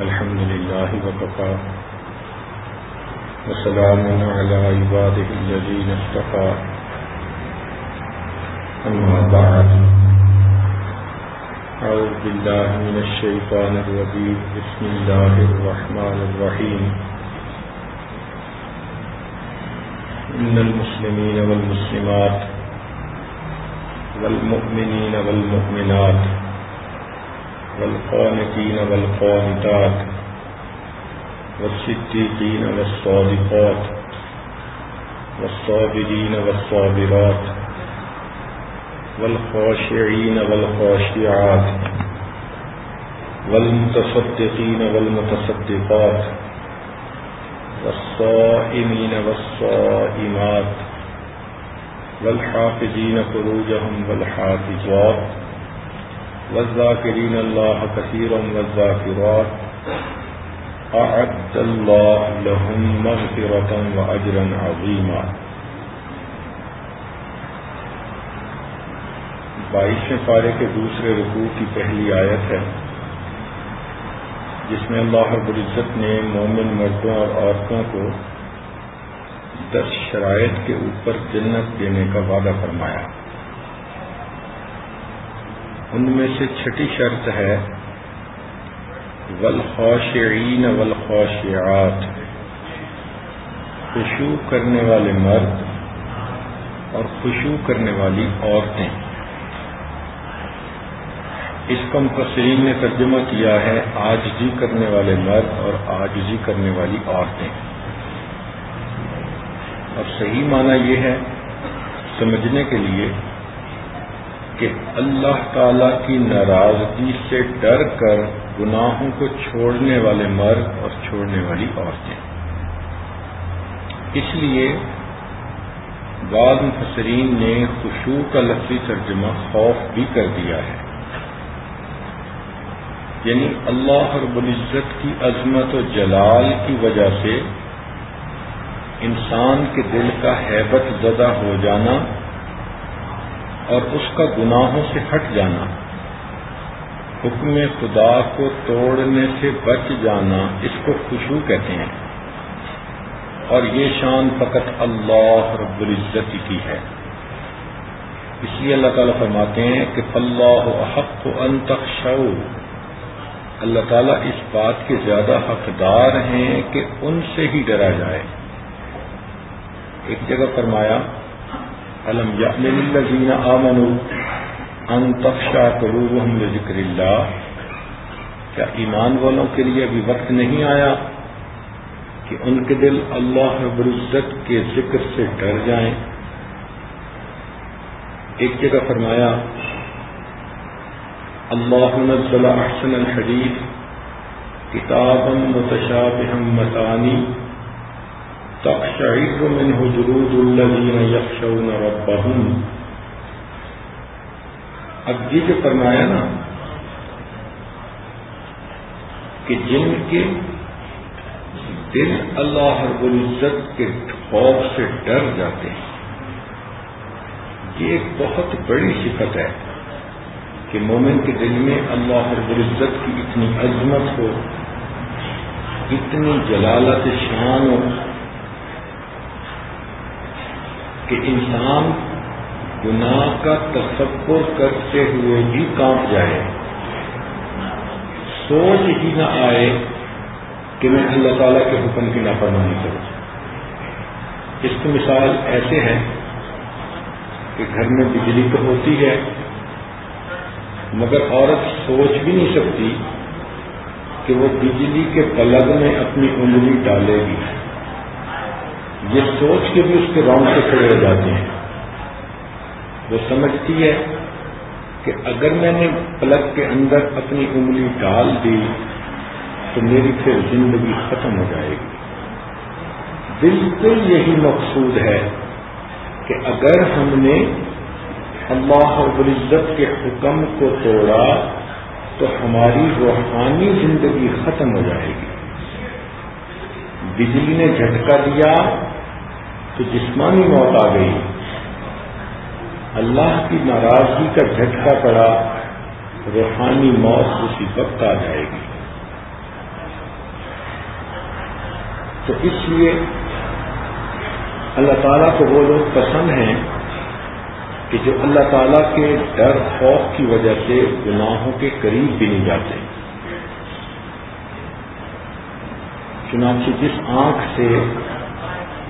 الحمد لله وكفى. وسلام على عباده الذين اصطفى. أما بعد. أعوذ بالله من الشيطان الرجيم. بسم الله الرحمن الرحيم. إن المسلمين والمسلمات والمؤمنين والمؤمنات والقانتين والقانتات والصديقين والصادقات والصابرين والصابرات والخاشعين والخاشعات والمتصدقين والمتصدقات والصائمين والصائمات والحافظين فروجهم والحافظات والذاكرين الله كثيرا والذاكرات أعد الله لهم مغفرة وأجرا عظيما بائیسویں پارے کے دوسرے رکوع کی پہلی آیت ہے، جس میں اللہ رب العزت نے مومن مردوں اور عورتوں کو دس شرائط کے اوپر جنت دینے کا وعدہ فرمایا۔ ان میں سے چھٹی شرط ہے، والخاشعین والخاشعات خوشو کرنے والے مرد اور خوشو کرنے والی عورتیں۔ اس کا مفسرین نے ترجمہ کیا ہے آجزی کرنے والے مرد اور آجزی کرنے والی عورتیں۔ اور صحیح معنی یہ ہے، سمجھنے کے لیے کہ اللہ تعالی کی ناراضگی سے ڈر کر گناہوں کو چھوڑنے والے مرد اور چھوڑنے والی عورتیں۔ اس لیے بعض مفسرین نے خوشبو کا لفظی ترجمہ خوف بھی کر دیا ہے۔ یعنی اللہ رب العزت کی عظمت و جلال کی وجہ سے انسان کے دل کا حیبت زدہ ہو جانا اور اس کا گناہوں سے ہٹ جانا۔ حکم خدا کو توڑنے سے بچ جانا اس کو خوشبو کہتے ہیں۔ اور یہ شان فقط اللہ رب العزت کی ہے۔ اس لیے اللہ تعالیٰ فرماتے ہیں کہ اللہ حق ان تخشو اللہ تعالیٰ اس بات کے زیادہ حقدار ہیں کہ ان سے ہی ڈرا جائے۔ ایک جگہ فرمایا علم الذین آمنوا ان تخشا قلوبهم لذکر اللہ کیا ایمان والوں کے لیے ابھی وقت نہیں آیا کہ ان کے دل اللہ رب العزت کے ذکر سے ڈر جائیں؟ ایک جگہ فرمایا، اللہ نزل احسن الحدیث، کتابا متشابہا متانی تقشعر منه جلود الذين يخشون ربهم. اب یہ جو فرمایا نا کہ جن کے دل اللہ رب العزت کے خوف سے ڈر جاتے ہیں، یہ ایک بہت بڑی صفت ہے کہ مومن کے دل میں اللہ رب العزت کی اتنی عظمت ہو، اتنی جلالت شان ہو کہ انسان گناہ کا تصور کرتے ہوئے بھی کانپ جائے۔ سوچ ہی نہ آئے کہ میں اللہ تعالیٰ کے حکم کی نافرمانی کروں۔ اس کی مثال ایسے ہے کہ گھر میں بجلی تو ہوتی ہے، مگر عورت سوچ بھی نہیں سکتی کہ وہ بجلی کے پلگ میں اپنی انگلی ڈالے گی۔ یہ سوچ کے بھی اس کے رونگ سے کھڑے ہو جاتے ہیں۔ وہ سمجھتی ہے کہ اگر میں نے پلک کے اندر اپنی انگلی ڈال دی تو میری پھر زندگی ختم ہو جائے گی۔ بالکل یہی مقصود ہے کہ اگر ہم نے اللہ رب العزت کے حکم کو توڑا تو ہماری روحانی زندگی ختم ہو جائے گی۔ بجلی نے جھٹکا دیا تو جسمانی موت آ گئی۔ اللہ کی ناراضگی کا جھٹکا پڑا، روحانی موت اسی وقت آ جائے گی۔ تو اس لیے اللہ تعالیٰ کو وہ لوگ پسند ہیں کہ جو اللہ تعالیٰ کے ڈر، خوف کی وجہ سے گناہوں کے قریب بھی نہیں جاتے۔ چنانچہ جس آنکھ سے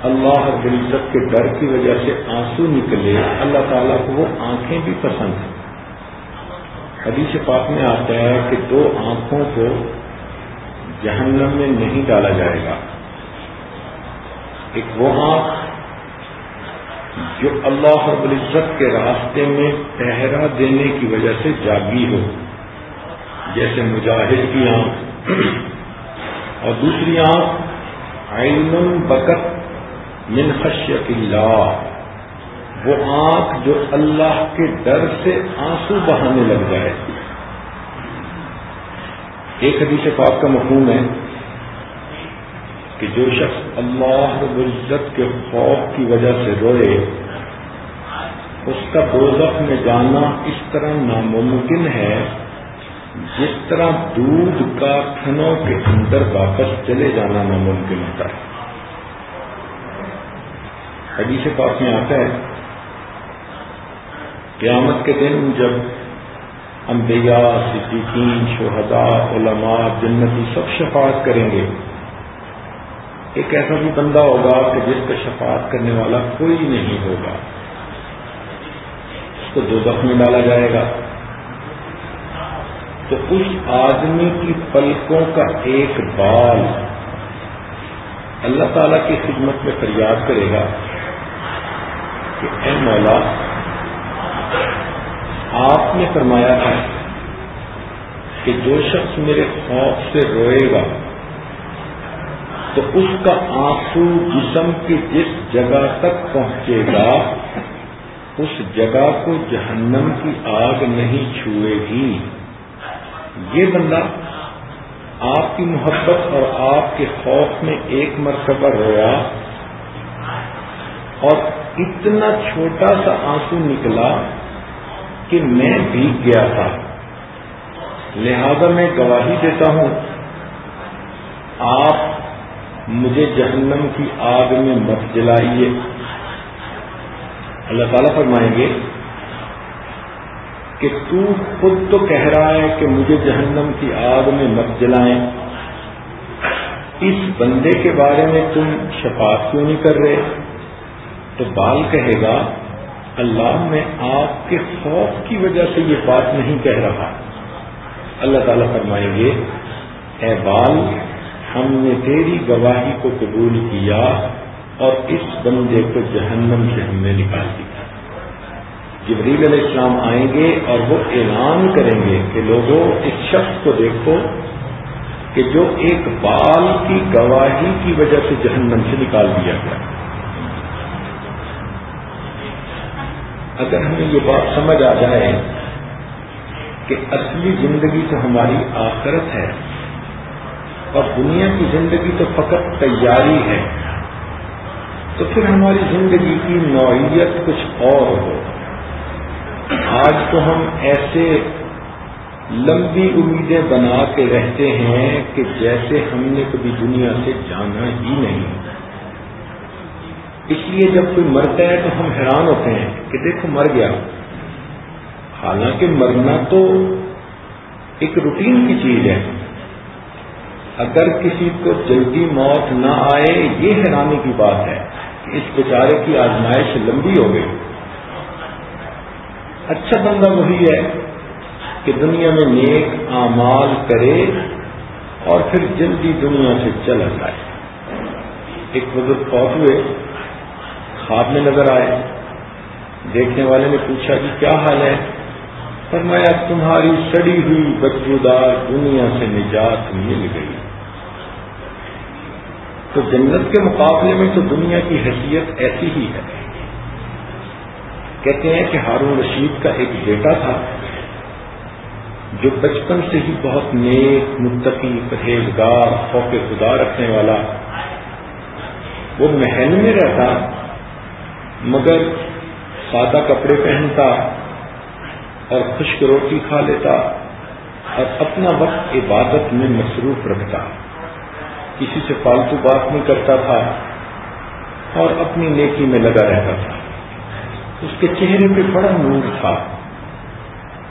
اللہ العزت کے ڈر کی وجہ سے آنسو نکلے، اللہ تعالیٰ کو وہ آنکھیں بھی پسند ہیں۔ حدیث پاک میں آتا ہے کہ دو آنکھوں کو جہنم میں نہیں ڈالا جائے گا۔ ایک وہ آنکھ جو اللہ رب العزت کے راستے میں پہرا دینے کی وجہ سے جاگی ہو، جیسے مجاہد کی آنکھ۔ اور دوسری آنکھ علم بکت من خشیت اللہ۔ وہ آنکھ جو اللہ کے ڈر سے آنسو بہانے لگ جائے۔ ایک حدیث پاک کا مفہوم ہے کہ جو شخص اللہ رب العزت کے خوف کی وجہ سے روئے، اس کا دوزخ میں جانا اس طرح ناممکن ہے جس طرح دودھ کا تھنوں کے اندر واپس چلے جانا ناممکن ہوتا ہے۔ حدیث پاک میں آتا ہے، قیامت کے دن جب انبیاء، صدیقین، شہداء، علماء، جنتی سب شفاعت کریں گے۔ ایک ایسا بھی بندہ ہوگا کہ جس کا شفاعت کرنے والا کوئی نہیں ہوگا۔ اس کو دو دخ میں ڈالا جائے گا۔ تو اس آدمی کی پلکوں کا ایک بال اللہ تعالی کی خدمت میں فریاد کرے گا۔ کہ اے مولا، آپ نے فرمایا ہے کہ جو شخص میرے خوف سے روئے گا، تو اس کا آنسو جسم کی جس جگہ تک پہنچے گا، اس جگہ کو جہنم کی آگ نہیں چھوئے گی۔ یہ بندہ آپ کی محبت اور آپ کے خوف میں ایک مرتبہ رویا اور اتنا چھوٹا سا آنسو نکلا کہ میں بھیگ گیا تھا۔ لہذا میں گواہی دیتا ہوں، آپ مجھے جہنم کی آگ میں مت جلائیے۔ اللہ تعالیٰ فرمائیں گے کہ تو خود تو کہہ رہا ہے کہ مجھے جہنم کی آگ میں مت جلائیں۔ اس بندے کے بارے میں تم شفاعت کیوں نہیں کر رہے؟ تو بال کہے گا، اللہ میں آپ کے خوف کی وجہ سے یہ بات نہیں کہہ رہا۔ اللہ تعالیٰ فرمائیں گے، اے بال، ہم نے تیری گواہی کو قبول کیا اور اس بندے کو جہنم سے ہم نے نکال دیا۔ جبریل علیہ السلام آئیں گے اور وہ اعلان کریں گے کہ لوگوں، اس شخص کو دیکھو کہ جو ایک بال کی گواہی کی وجہ سے جہنم سے نکال دیا گیا۔ اگر ہمیں یہ بات سمجھ آ جائے کہ اصلی زندگی تو ہماری آخرت ہے اور دنیا کی زندگی تو فقط تیاری ہے، تو پھر ہماری زندگی کی نوعیت کچھ اور ہو۔ آج تو ہم ایسے لمبی امیدیں بنا کے رہتے ہیں کہ جیسے ہم نے کبھی دنیا سے جانا ہی نہیں۔ اس لیے جب کوئی مرتا ہے تو ہم حیران ہوتے ہیں کہ دیکھو مر گیا۔ حالانکہ مرنا تو ایک روٹین کی چیز ہے۔ اگر کسی کو جلدی موت نہ آئے، یہ حیرانی کی بات ہے کہ اس بیچارے کی آزمائش لمبی ہو گئی۔ اچھا بندہ وہی ہے کہ دنیا میں نیک اعمال کرے اور پھر جلدی دنیا سے چلا جائے۔ ایک بزرگ فوت ہوئے۔ خواب میں نظر آئے۔ دیکھنے والے نے پوچھا کہ کیا حال ہے؟ فرمایا، تمہاری سڑی ہوئی بدبودار دنیا سے نجات مل گئی۔ تو جنت کے مقابلے میں تو دنیا کی حیثیت ایسی ہی ہے۔ کہتے ہیں کہ ہارون رشید کا ایک بیٹا تھا، جو بچپن سے ہی بہت نیک، متقی، پرہیزگار خوف خدا رکھنے والا۔ وہ محل میں رہتا۔ مگر سادہ کپڑے پہنتا اور خشک روٹی کھا لیتا اور اپنا وقت عبادت میں مصروف رکھتا۔ کسی سے فالتو بات نہیں کرتا تھا اور اپنی نیکی میں لگا رہتا تھا۔ اس کے چہرے پہ بڑا نور تھا۔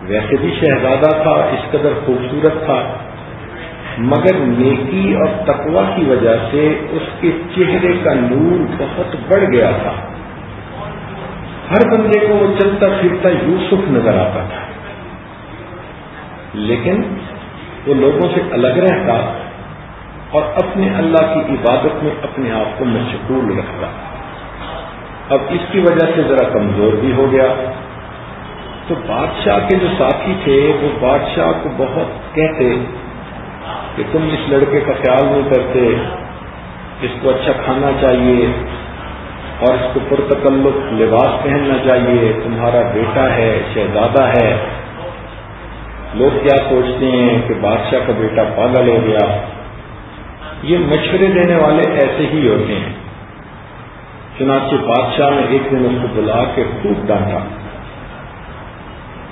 ویسے بھی شہزادہ تھا، اس قدر خوبصورت تھا، مگر نیکی اور تقوا کی وجہ سے اس کے چہرے کا نور بہت بڑھ گیا تھا۔ ہر بندے کو وہ چلتا پھرتا یوسف نظر آتا تھا۔ لیکن وہ لوگوں سے الگ رہتا اور اپنے اللہ کی عبادت میں اپنے آپ کو مشغول رکھتا۔ اب اس کی وجہ سے ذرا کمزور بھی ہو گیا۔ تو بادشاہ کے جو ساتھی تھے، وہ بادشاہ کو بہت کہتے کہ تم اس لڑکے کا خیال نہیں کرتے، اس کو اچھا کھانا چاہیے اور اس کو پرتکلف لباس پہننا چاہیے۔ تمہارا بیٹا ہے، شہزادہ ہے۔ لوگ کیا سوچتے ہیں کہ بادشاہ کا بیٹا پاگل ہو گیا۔ یہ مشورے دینے والے ایسے ہی ہوتے ہیں۔ چنانچہ بادشاہ نے ایک دن اس کو بلا کے خوب ڈانٹا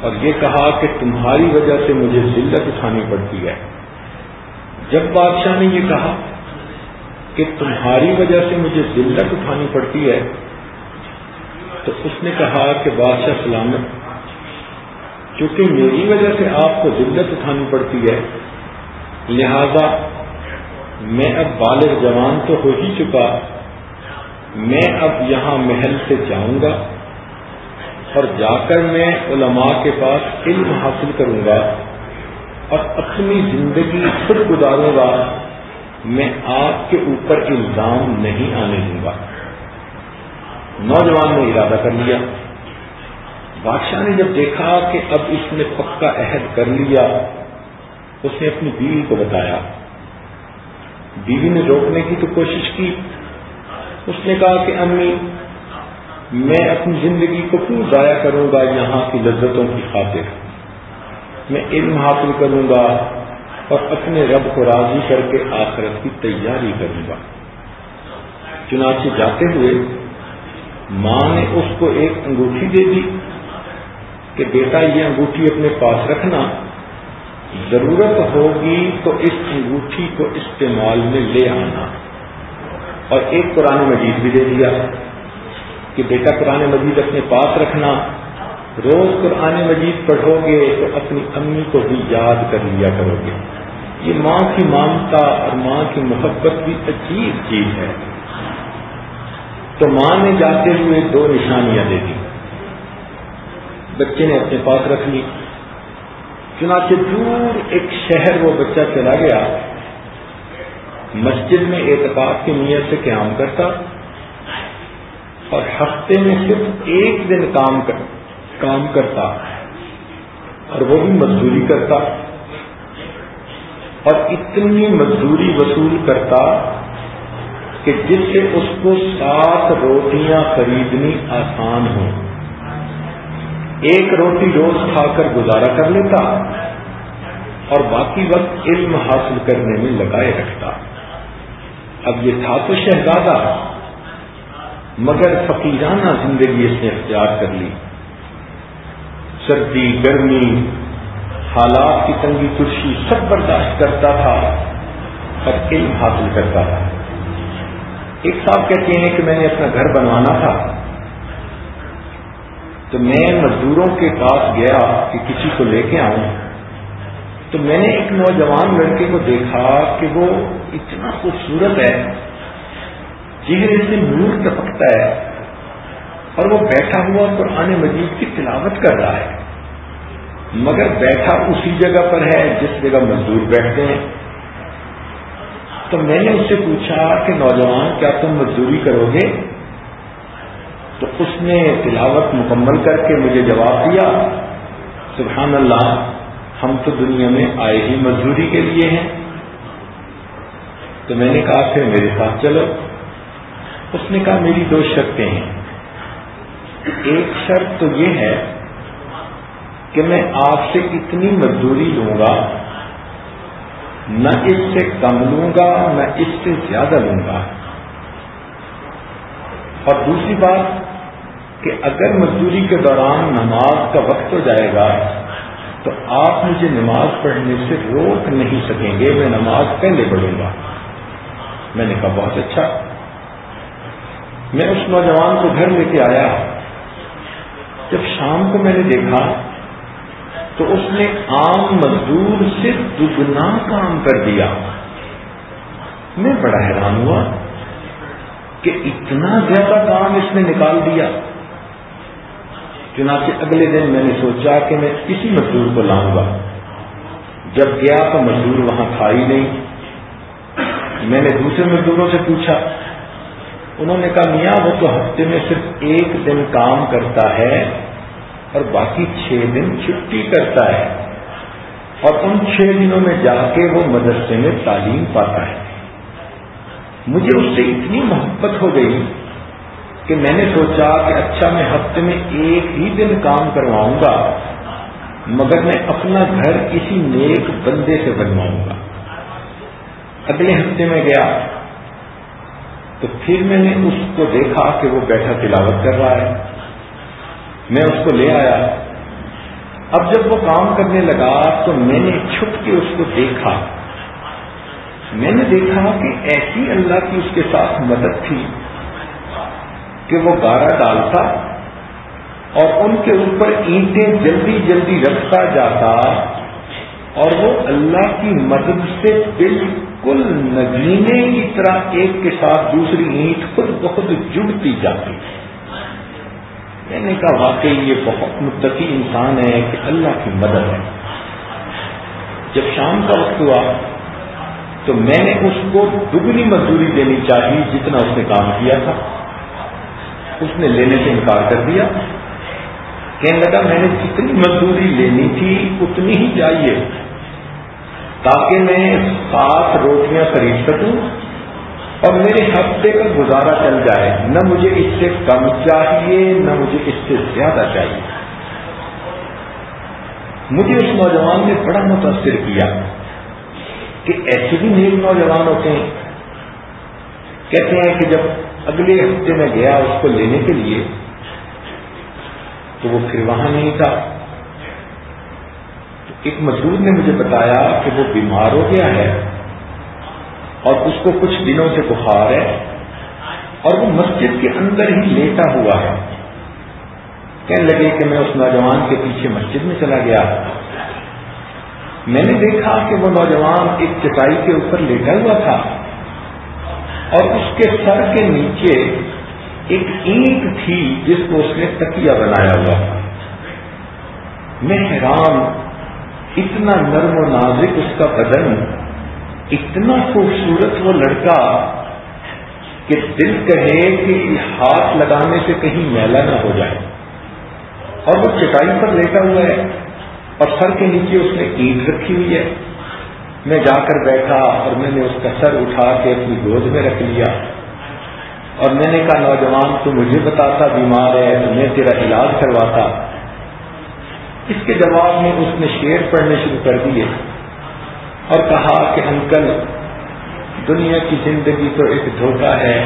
اور یہ کہا کہ تمہاری وجہ سے مجھے ذلت اٹھانی پڑتی ہے۔ جب بادشاہ نے یہ کہا کہ تمہاری وجہ سے مجھے ذلت اٹھانی پڑتی ہے، تو اس نے کہا کہ بادشاہ سلامت کیونکہ میری وجہ سے آپ کو ذلت اٹھانی پڑتی ہے، لہذا میں اب بالغ جوان تو ہو ہی چکا، میں اب یہاں محل سے جاؤں گا اور جا کر میں علماء کے پاس علم حاصل کروں گا اور اپنی زندگی خود گزاروں گا۔ میں آپ کے اوپر الزام نہیں آنے دوں گا۔ نوجوان نے ارادہ کر لیا۔ بادشاہ نے جب دیکھا کہ اب اس نے پکا عہد کر لیا، اس نے اپنی بیوی کو بتایا۔ بیوی نے روکنے کی تو کوشش کی۔ اس نے کہا کہ امی، میں اپنی زندگی کو کیوں ضائع کروں گا یہاں کی لذتوں کی خاطر؟ میں علم حاصل کروں گا۔ اور اپنے رب کو راضی کر کے آخرت کی تیاری کروں گا۔ چنانچہ جاتے ہوئے ماں نے اس کو ایک انگوٹھی دے دی کہ بیٹا یہ انگوٹھی اپنے پاس رکھنا، ضرورت ہوگی تو اس انگوٹھی کو استعمال میں لے آنا۔ اور ایک قرآن مجید بھی دے دیا کہ بیٹا قرآن مجید اپنے پاس رکھنا، روز قرآن مجید پڑھو گے تو اپنی امی کو بھی یاد کر لیا کرو گے۔ یہ ماں کی مانتا اور ماں کی محبت بھی عجیب چیز ہے۔ تو ماں نے جاتے ہوئے دو نشانیاں دے دی۔ بچے نے اپنے پاس رکھ لی۔ چنانچہ دور ایک شہر وہ بچہ چلا گیا۔ مسجد میں اعتقاد کی نیت سے قیام کرتا اور ہفتے میں صرف ایک دن کام کرتا اور وہ بھی مزدوری کرتا۔ اور اتنی مزدوری وصول کرتا کہ جس سے اس کو سات روٹیاں خریدنی آسان ہو ایک روٹی روز کھا کر گزارا کر لیتا اور باقی وقت علم حاصل کرنے میں لگائے رکھتا۔ اب یہ تھا تو شہزادہ، مگر فقیرانہ زندگی اس نے اختیار کر لی۔ سردی، گرمی حالات کی تنگی ترشی سب برداشت کرتا تھا اور علم حاصل کرتا تھا۔ ایک صاحب کہتے ہیں کہ میں نے اپنا گھر بنوانا تھا۔ تو میں مزدوروں کے پاس گیا کہ کسی کو لے کے آؤں۔ تو میں نے ایک نوجوان لڑکے کو دیکھا کہ وہ اتنا خوبصورت ہے، چہرے سے نور ٹپکتا ہے اور وہ بیٹھا ہوا قرآن مجید کی تلاوت کر رہا ہے۔ مگر بیٹھا اسی جگہ پر ہے جس جگہ مزدور بیٹھتے ہیں۔ تو میں نے اس سے پوچھا کہ نوجوان کیا تم مزدوری کرو گے؟ تو اس نے تلاوت مکمل کر کے مجھے جواب دیا سبحان اللہ ہم تو دنیا میں آئے ہی مزدوری کے لیے ہیں۔ تو میں نے کہا، پھر میرے ساتھ چلو۔ اس نے کہا، میری دو شرطیں ہیں۔ ایک شرط تو یہ ہے کہ میں آپ سے اتنی مزدوری لوں گا، نہ اس سے کم لوں گا، نہ اس سے زیادہ لوں گا۔ اور دوسری بات کہ اگر مزدوری کے دوران نماز کا وقت ہو جائے گا، تو آپ مجھے نماز پڑھنے سے روک نہیں سکیں گے، میں نماز پہلے پڑھوں گا۔ میں نے کہا، بہت اچھا۔ میں اس نوجوان کو گھر لے کے آیا۔ جب شام کو میں نے دیکھا تو اس نے عام مزدور سے دگنا کام کر دیا۔ میں بڑا حیران ہوا کہ اتنا زیادہ کام اس نے نکال دیا۔ چنانچہ اگلے دن میں نے سوچا کہ میں کسی مزدور کو لاؤں گا۔ جب گیا تو مزدور وہاں تھا ہی نہیں۔ میں نے دوسرے مزدوروں سے پوچھا، انہوں نے کہا، میاں، وہ تو ہفتے میں صرف ایک دن کام کرتا ہے۔ اور باقی چھ دن چھٹی کرتا ہے۔ اور ان چھ دنوں میں جا کے وہ مدرسے میں تعلیم پاتا ہے۔ مجھے اس سے اتنی محبت ہو گئی کہ میں نے سوچا کہ اچھا میں ہفتے میں ایک ہی دن کام کرواؤں گا، مگر میں اپنا گھر کسی نیک بندے سے بنواؤں گا۔ اگلے ہفتے میں گیا تو پھر میں نے اس کو دیکھا کہ وہ بیٹھا تلاوت کر رہا ہے۔ میں اس کو لے آیا۔ اب جب وہ کام کرنے لگا تو میں نے چھپ کے اس کو دیکھا۔ میں نے دیکھا کہ ایسی اللہ کی اس کے ساتھ مدد تھی کہ وہ گارا ڈالتا اور ان کے اوپر اینٹیں جلدی جلدی رکھتا جاتا اور وہ اللہ کی مدد سے بالکل نگینے کی طرح ایک کے ساتھ دوسری اینٹ خود بخود جڑتی جاتی۔ میں نے کہا واقعی یہ بہت متقی انسان ہے کہ اللہ کی مدد ہے۔ جب شام کا وقت ہوا تو میں نے اس کو دگنی مزدوری دینی چاہیے جتنا اس نے کام کیا تھا۔ اس نے لینے سے انکار کر دیا۔ کہنے لگا میں نے جتنی مزدوری لینی تھی اتنی ہی چاہیے تاکہ میں سات روٹیاں خرید سکوں۔ اور میرے ہفتے کا گزارا چل جائے، نہ مجھے اس سے کم چاہیے، نہ مجھے اس سے زیادہ چاہیے۔ مجھے اس نوجوان نے بڑا متاثر کیا کہ ایسے بھی نیک نوجوان ہوتے ہیں۔ کہتے ہیں کہ جب اگلے ہفتے میں گیا اس کو لینے کے لیے، تو وہ پھر وہاں نہیں تھا۔ تو ایک مزدور نے مجھے بتایا کہ وہ بیمار ہو گیا ہے۔ اور اس کو کچھ دنوں سے بخار ہے اور وہ مسجد کے اندر ہی لیٹا ہوا ہے۔ کہنے لگے کہ میں اس نوجوان کے پیچھے مسجد میں چلا گیا۔ میں نے دیکھا کہ وہ نوجوان ایک چٹائی کے اوپر لیٹا ہوا تھا اور اس کے سر کے نیچے ایک اینٹ تھی جس کو اس نے تکیا بنایا ہوا۔ تھا میں حیران، اتنا نرم و نازک اس کا بدن اتنا خوبصورت وہ لڑکا کہ دل کہے کہ ہاتھ لگانے سے کہیں میلا نہ ہو جائے۔ اور وہ چٹائی پر لیٹا ہوا ہے اور سر کے نیچے اس نے اینٹ رکھی ہوئی ہے۔ میں جا کر بیٹھا اور میں نے اس کا سر اٹھا کے اپنی گود میں رکھ لیا۔ اور میں نے کہا، نوجوان، تو مجھے بتاتا، بیمار ہے تو میں تیرا علاج کرواتا۔ اس کے جواب میں اس نے شیر پڑھنے شروع کر دیے۔ اور کہا کہ انکل دنیا کی زندگی تو ایک دھوکہ ہے۔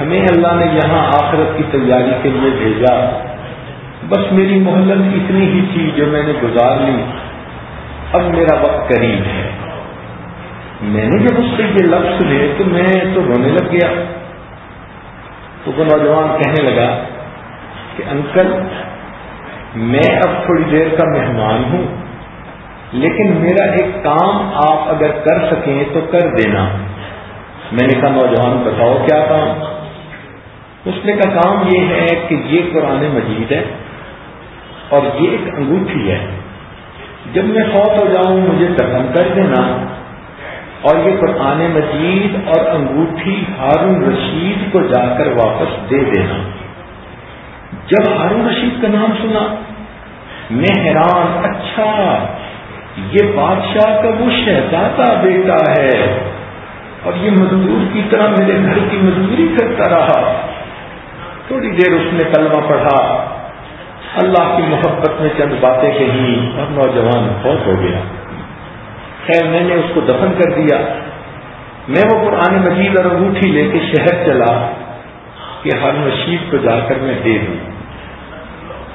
ہمیں اللہ نے یہاں آخرت کی تیاری کے لیے بھیجا۔ بس میری محلت اتنی ہی تھی جو میں نے گزار لی۔ اب میرا وقت قریب ہے۔ میں نے جب اس سے یہ لفظ سنے تو میں تو رونے لگ گیا۔ تو وہ نوجوان کہنے لگا کہ انکل، میں اب تھوڑی دیر کا مہمان ہوں۔ لیکن میرا ایک کام آپ اگر کر سکیں تو کر دینا۔ میں نے کہا، نوجوان، بتاؤ کیا کام؟ اس نے کا کام یہ ہے کہ یہ قرآن مجید ہے اور یہ ایک انگوٹھی ہے۔ جب میں فوت ہو جاؤں، مجھے دفن کر دینا۔ اور یہ قرآن مجید اور انگوٹھی ہارون رشید کو جا کر واپس دے دینا۔ جب ہارون رشید کا نام سنا، میں حیران اچھا! یہ بادشاہ کا وہ شہزادہ بیٹا ہے۔ اور یہ مزدور کی طرح میرے گھر کی مزدوری کرتا رہا۔ تھوڑی دیر اس نے کلمہ پڑھا۔ اللہ کی محبت میں چند باتیں کہی اور نوجوان بہت ہو گیا۔ خیر، میں نے اس کو دفن کر دیا۔ میں وہ قرآن مجید اور انگوٹھی لے کے شہر چلا کہ ہر مشید کو جا کر میں دے دوں۔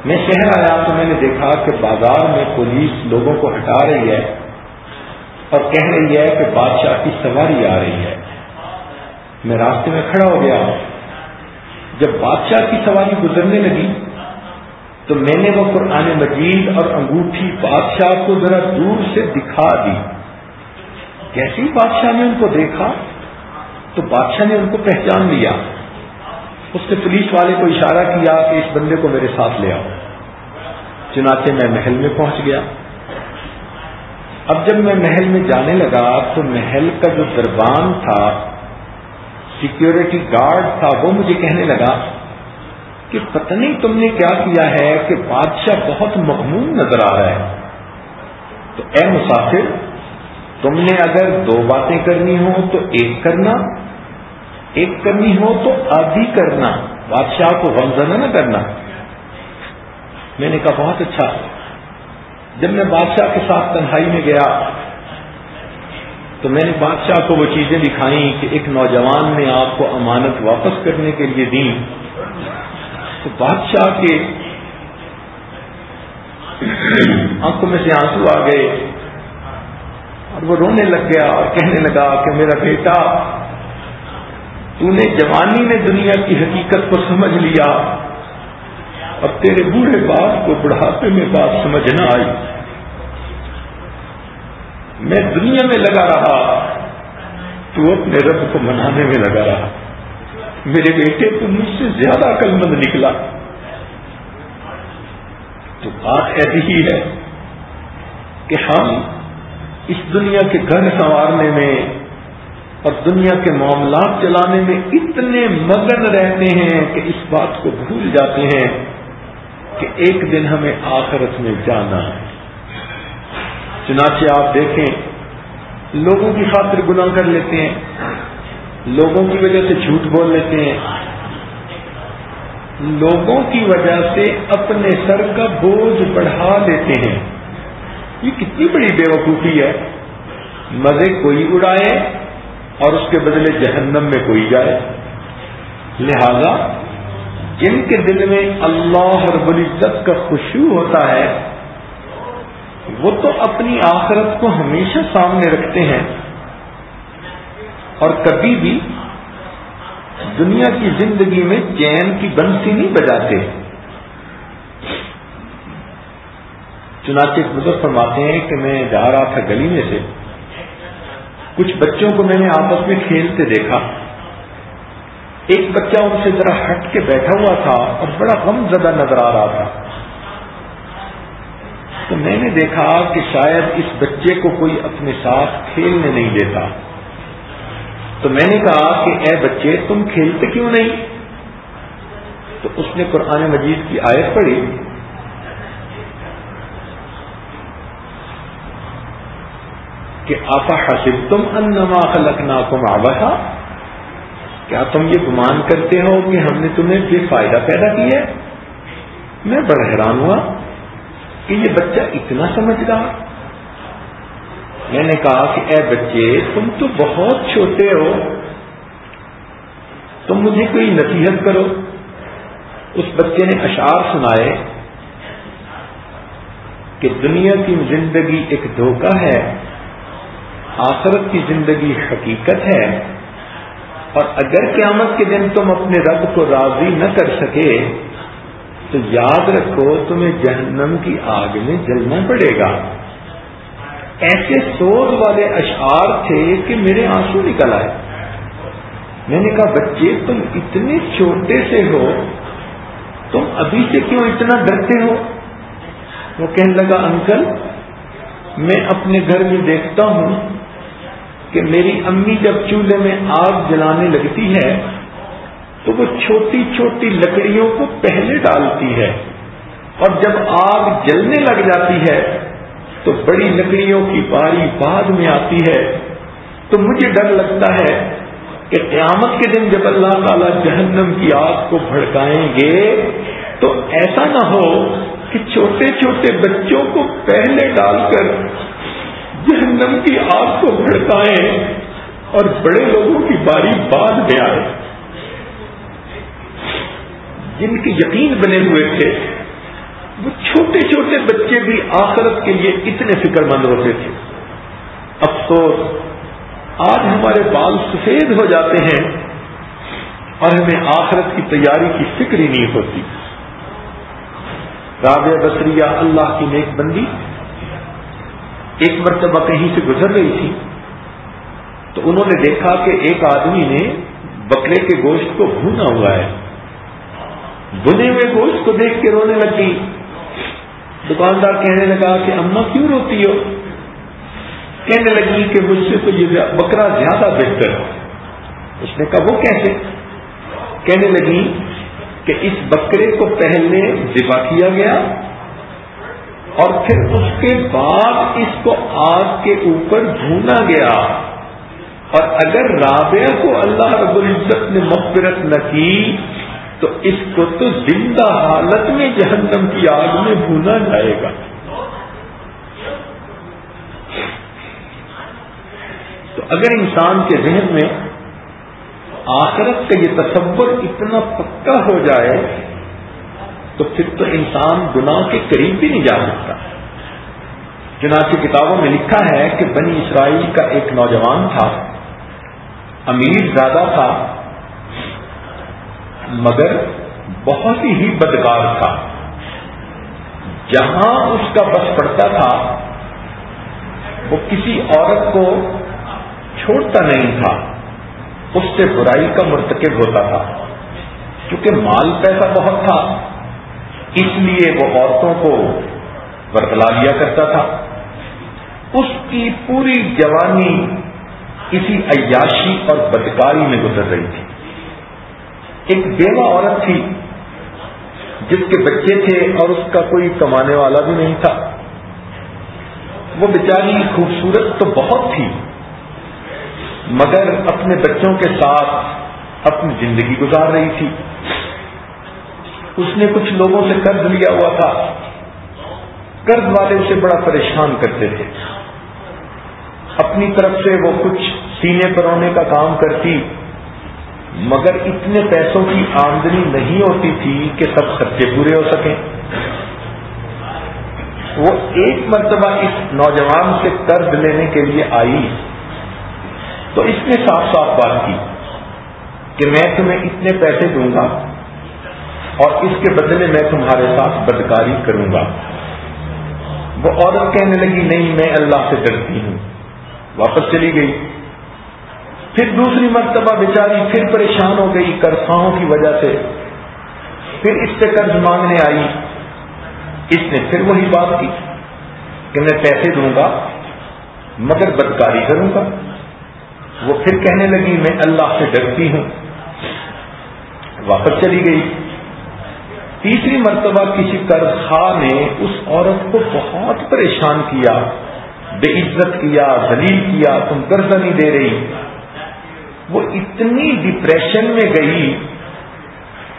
میں شہر آیا تو میں نے دیکھا کہ بازار میں پولیس لوگوں کو ہٹا رہی ہے اور کہہ رہی ہے کہ بادشاہ کی سواری آ رہی ہے۔ میں راستے میں کھڑا ہو گیا۔ جب بادشاہ کی سواری گزرنے لگی تو میں نے وہ قرآن مجید اور انگوٹھی بادشاہ کو ذرا دور سے دکھا دی۔ کیسی بادشاہ نے ان کو دیکھا؟ تو بادشاہ نے ان کو پہچان لیا۔ اس نے پولیس والے کو اشارہ کیا کہ اس بندے کو میرے ساتھ لے آؤ۔ چنانچہ میں محل میں پہنچ گیا۔ اب جب میں محل میں جانے لگا تو محل کا جو دربان تھا سیکیورٹی گارڈ تھا، وہ مجھے کہنے لگا کہ پتہ نہیں تم نے کیا کیا ہے کہ بادشاہ بہت مغموم نظر آ رہا ہے۔ تو اے مسافر، تم نے اگر دو باتیں کرنی ہو تو ایک کرنا ایک کرنی ہو تو آدھی کرنا، بادشاہ کو غمزنہ نہ کرنا۔ میں نے کہا بہت اچھا۔ جب میں بادشاہ کے ساتھ تنہائی میں گیا، تو میں نے بادشاہ کو وہ چیزیں دکھائیں کہ ایک نوجوان نے آپ کو امانت واپس کرنے کے لیے دی۔ تو بادشاہ کے آنکھوں میں سے آنسو آ گئے اور وہ رونے لگ گیا اور کہنے لگا کہ میرا بیٹا تو نے جوانی میں دنیا کی حقیقت کو سمجھ لیا۔ اور تیرے بوڑھے باپ کو بڑھاپے میں بات سمجھ نہ آئی۔ میں دنیا میں لگا رہا۔ تو اپنے رب کو منانے میں لگا رہا۔ میرے بیٹے تو مجھ سے زیادہ عقل مند نکلا۔ تو بات ایسی ہی ہے کہ ہم اس دنیا کے گھر سنوارنے میں اور دنیا کے معاملات چلانے میں اتنے مگن رہتے ہیں کہ اس بات کو بھول جاتے ہیں کہ ایک دن ہمیں آخرت میں جانا ہے۔ چنانچہ آپ دیکھیں، لوگوں کی خاطر گناہ کر لیتے ہیں، لوگوں کی وجہ سے جھوٹ بول لیتے ہیں۔ لوگوں کی وجہ سے اپنے سر کا بوجھ بڑھا لیتے ہیں۔ یہ کتنی بڑی بے وقوفی ہے۔ مزے کوئی اڑائے اور اس کے بدلے جہنم میں کوئی جائے۔ لہذا جن کے دل میں اللہ رب العزت کا خوشبو ہوتا ہے، وہ تو اپنی آخرت کو ہمیشہ سامنے رکھتے ہیں۔ اور کبھی بھی دنیا کی زندگی میں چین کی بنسی نہیں بجاتے۔ چنانچہ بزرگ فرماتے ہیں کہ میں جا رہا تھا گلی میں سے۔ کچھ بچوں کو میں نے آپس میں کھیلتے دیکھا۔ ایک بچہ ان سے ذرا ہٹ کے بیٹھا ہوا تھا اور بڑا غم زدہ نظر آ رہا تھا۔ تو میں نے دیکھا کہ شاید اس بچے کو کوئی اپنے ساتھ کھیلنے نہیں دیتا۔ تو میں نے کہا کہ اے بچے، تم کھیلتے کیوں نہیں؟ تو اس نے قرآن مجید کی آیت پڑھی۔ کہ آپا حاصل تم انما خلقنا کم آبا کیا تم یہ گمان کرتے ہو کہ ہم نے تمہیں یہ فائدہ پیدا کیا میں بڑا حیران ہوا کہ یہ بچہ اتنا سمجھ میں نے کہا کہ اے بچے، تم تو بہت چھوٹے ہو۔ تم مجھے کوئی نصیحت کرو۔ اس بچے نے اشعار سنائے کہ دنیا کی زندگی ایک دھوکہ ہے۔ آخرت کی زندگی حقیقت ہے اور اگر قیامت کے دن تم اپنے رب کو راضی نہ کر سکے، تو یاد رکھو تمہیں جہنم کی آگ میں جلنا پڑے گا۔ ایسے سوز والے اشعار تھے کہ میرے آنسو نکل آئے۔ میں نے کہا، بچے، تم اتنے چھوٹے سے ہو، تم ابھی سے کیوں اتنا ڈرتے ہو؟ وہ کہنے لگا، انکل، میں اپنے گھر میں دیکھتا ہوں کہ میری امی جب چولہے میں آگ جلانے لگتی ہے تو وہ چھوٹی چھوٹی لکڑیوں کو پہلے ڈالتی ہے اور جب آگ جلنے لگ جاتی ہے تو بڑی لکڑیوں کی باری بعد میں آتی ہے تو مجھے ڈر لگتا ہے کہ قیامت کے دن جب اللہ تعالی جہنم کی آگ کو بھڑکائیں گے تو ایسا نہ ہو کہ چھوٹے چھوٹے بچوں کو پہلے ڈال کر جہنم کی آگ کو بھڑکائیں اور بڑے لوگوں کی باری بعد میں آئے جن کے یقین بنے ہوئے تھے، وہ چھوٹے چھوٹے بچے بھی آخرت کے لیے اتنے فکر مند ہوتے تھے۔ افسوس، آج ہمارے بال سفید ہو جاتے ہیں اور ہمیں آخرت کی تیاری کی فکر ہی نہیں ہوتی۔ رابعہ بصریہ اللہ کی نیک بندی۔ ایک مرتبہ کہیں سے گزر رہی تھی، تو انہوں نے دیکھا کہ ایک آدمی نے بکرے کے گوشت کو بھونا ہوا ہے۔ بنے ہوئے گوشت کو دیکھ کے رونے لگی دکاندار کہنے لگا کہ اما کیوں روتی ہو؟ کہنے لگی کہ مجھ سے تو یہ بکرا زیادہ بہتر اس نے کہا، وہ کیسے؟ کہنے لگی کہ اس بکرے کو پہلے دفاع کیا گیا۔ اور پھر اس کے بعد اس کو آگ کے اوپر بھونا گیا۔ اور اگر رابعہ کو اللہ رب العزت نے مغفرت نہ کی، تو اس کو تو زندہ حالت میں جہنم کی آگ میں بھونا جائے گا۔ تو اگر انسان کے ذہن میں آخرت کا یہ تصور اتنا پکا ہو جائے تو پھر تو انسان گناہ کے قریب بھی نہیں جا سکتا۔ چنانچہ کتابوں میں لکھا ہے کہ بنی اسرائیل کا ایک نوجوان تھا، امیر زیادہ تھا، مگر بہت ہی بدکار تھا۔ جہاں اس کا بس پڑتا تھا، وہ کسی عورت کو چھوڑتا نہیں تھا، اس سے برائی کا مرتکب ہوتا تھا۔ کیونکہ مال پیسہ بہت تھا اس لیے وہ عورتوں کو برتلا لیا کرتا تھا۔ اس کی پوری جوانی کسی عیاشی اور بدکاری میں گزر رہی تھی۔ ایک بیوہ عورت تھی جس کے بچے تھے اور اس کا کوئی کمانے والا بھی نہیں تھا۔ وہ بیچاری خوبصورت تو بہت تھی، مگر اپنے بچوں کے ساتھ اپنی زندگی گزار رہی تھی۔ اس نے کچھ لوگوں سے قرض لیا ہوا تھا۔ قرض والے اسے بڑا پریشان کرتے تھے۔ اپنی طرف سے وہ کچھ سینے پر ہونے کا کام کرتی، مگر اتنے پیسوں کی آمدنی نہیں ہوتی تھی کہ سب خرچے پورے ہو سکیں۔ وہ ایک مرتبہ اس نوجوان سے قرض لینے کے لیے آئی۔ تو اس نے صاف صاف بات کی کہ میں تمہیں اتنے پیسے دوں گا۔ اور اس کے بدلے میں تمہارے ساتھ بدکاری کروں گا۔ وہ عورت کہنے لگی، نہیں، میں اللہ سے ڈرتی ہوں۔ واپس چلی گئی۔ پھر دوسری مرتبہ بیچاری پھر پریشان ہو گئی کرساؤں کی وجہ سے۔ پھر اس سے قرض مانگنے آئی۔ اس نے پھر وہی بات کی کہ میں پیسے دوں گا، مگر بدکاری کروں گا۔ وہ پھر کہنے لگی، میں اللہ سے ڈرتی ہوں۔ واپس چلی گئی۔ تیسری مرتبہ کسی قرض خواہ نے اس عورت کو بہت پریشان کیا، بے عزت کیا دلیل کیا، تم قرض نہیں دے رہی۔ وہ اتنی ڈپریشن میں گئی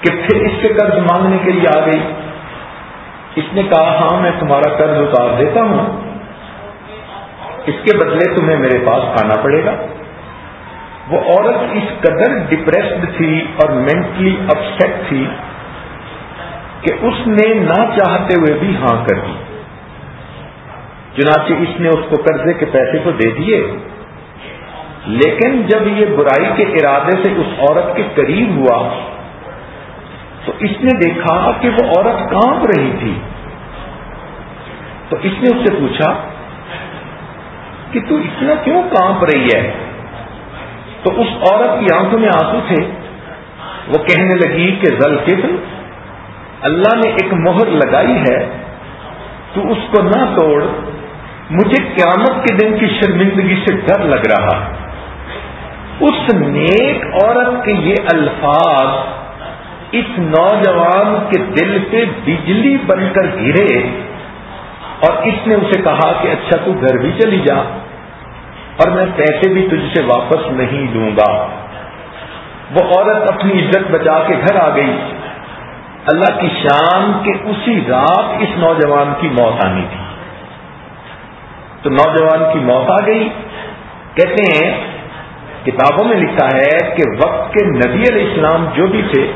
کہ پھر اس سے قرض مانگنے کے لیے آ گئی۔ اس نے کہا ہاں میں تمہارا قرض اتار دیتا ہوں۔ اس کے بدلے تمہیں میرے پاس آنا پڑے گا۔ وہ عورت اس قدر ڈپریسڈ تھی اور مینٹلی اپسٹ تھی کہ اس نے نہ چاہتے ہوئے بھی ہاں کر دی۔ چنانچہ اس نے اس کو قرضے کے پیسے کو دے دیے، لیکن جب یہ برائی کے ارادے سے اس عورت کے قریب ہوا، تو اس نے دیکھا کہ وہ عورت کانپ رہی تھی۔ تو اس نے اس سے پوچھا کہ تو اتنا کیوں کانپ رہی ہے؟ تو اس عورت کی آنکھوں میں آنسو تھے۔ وہ کہنے لگی کہ زل کفل اللہ نے ایک مہر لگائی ہے، تو اس کو نہ توڑ، مجھے قیامت کے دن کی شرمندگی سے ڈر لگ رہا۔ اس نیک عورت کے یہ الفاظ اس نوجوان کے دل پہ بجلی بن کر گرے، اور اس نے اسے کہا کہ اچھا تو گھر بھی چلی جا، اور میں پیسے بھی تجھ سے واپس نہیں لوں گا۔ وہ عورت اپنی عزت بچا کے گھر آ گئی۔ اللہ کی شان کے اسی رات اس نوجوان کی موت آنی تھی۔ تو نوجوان کی موت آ گئی۔ کہتے ہیں، کتابوں میں لکھا ہے کہ وقت کے نبی علیہ السلام جو بھی تھے،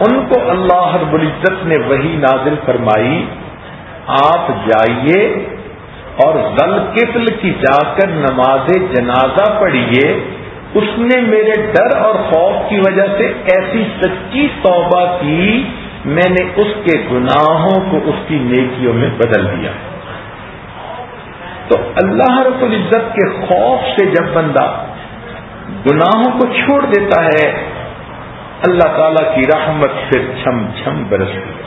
ان کو اللہ رب العزت نے وہی نازل فرمائی، آپ جائیے اور ذل قفل کی جا کر نماز جنازہ پڑھیے۔ اس نے میرے ڈر اور خوف کی وجہ سے ایسی سچی توبہ کی، میں نے اس کے گناہوں کو اس کی نیکیوں میں بدل دیا۔ تو اللہ رب العزت کے خوف سے جب بندہ گناہوں کو چھوڑ دیتا ہے، اللہ تعالی کی رحمت سے چھم چھم برس دیا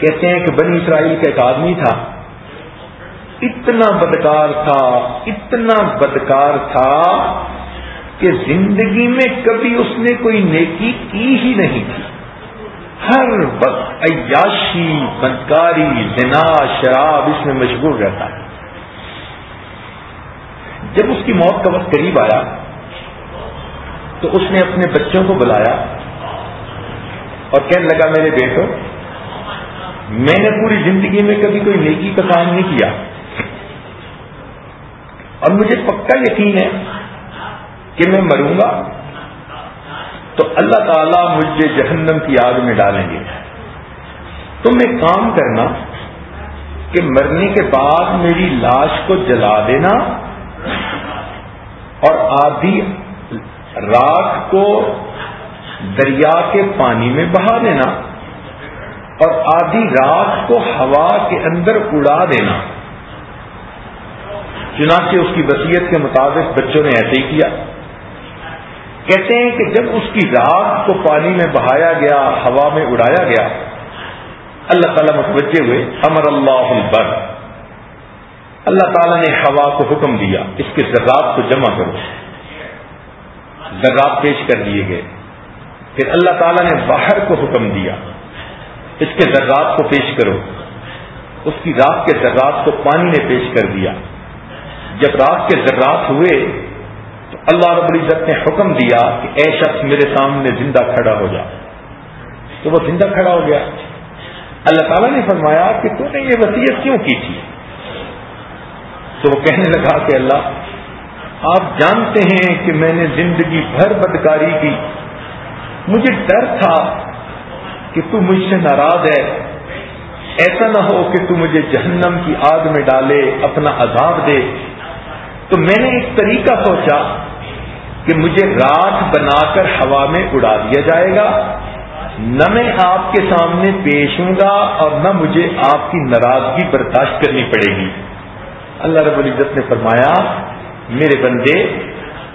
کہتے ہیں کہ بنی اسرائیل کا ایک آدمی تھا اتنا بدکار تھا، اتنا بدکار تھا کہ زندگی میں کبھی اس نے کوئی نیکی کی ہی نہیں تھی۔ ہر وقت عیاشی، بدکاری، زنا، شراب اس میں مشغول رہتا ہے۔ جب اس کی موت کا وقت قریب آیا، تو اس نے اپنے بچوں کو بلایا اور کہنے لگا، میرے بیٹوں میں نے پوری زندگی میں کبھی کوئی نیکی کا کام نہیں کیا۔ اور مجھے پکا یقین ہے کہ میں مروں گا تو اللہ تعالیٰ مجھے جہنم کی آگ میں ڈالیں گے۔ تم ایک کام کرنا کہ مرنے کے بعد میری لاش کو جلا دینا اور آدھی رات کو دریا کے پانی میں بہا دینا اور آدھی رات کو ہوا کے اندر اڑا دینا۔ چنانچہ اس کی وصیت کے مطابق بچوں نے ایسے ہی کیا۔ کہتے ہیں کہ جب اس کی رات کو پانی میں بہایا گیا، ہوا میں اڑایا گیا، اللہ تعالیٰ متوجہ ہوئے، امر اللہ البر۔ اللہ تعالیٰ نے ہوا کو حکم دیا، اس کے ذرات کو جمع کرو۔ ذرات پیش کر دیے گئے۔ پھر اللہ تعالیٰ نے باہر کو حکم دیا، اس کے ذرات کو پیش کرو۔ اس کی رات کے ذرات کو پانی نے پیش کر دیا۔ جب رات کے ذرات ہوئے تو اللہ رب العزت نے حکم دیا کہ اے شخص میرے سامنے زندہ کھڑا ہو جا۔ تو وہ زندہ کھڑا ہو گیا۔ اللہ تعالیٰ نے فرمایا کہ تو نے یہ وصیت کیوں کی تھی؟ تو وہ کہنے لگا کہ اللہ، آپ جانتے ہیں کہ میں نے زندگی بھر بدکاری کی۔ مجھے ڈر تھا کہ تو مجھ سے ناراض ہے۔ ایسا نہ ہو کہ تو مجھے جہنم کی آگ میں ڈالے، اپنا عذاب دے۔ تو میں نے ایک طریقہ سوچا کہ مجھے رات بنا کر ہوا میں اڑا دیا جائے گا، نہ میں آپ کے سامنے پیش ہوں گا اور نہ مجھے آپ کی ناراضگی برداشت کرنی پڑے گی۔ اللہ رب العزت نے فرمایا، میرے بندے،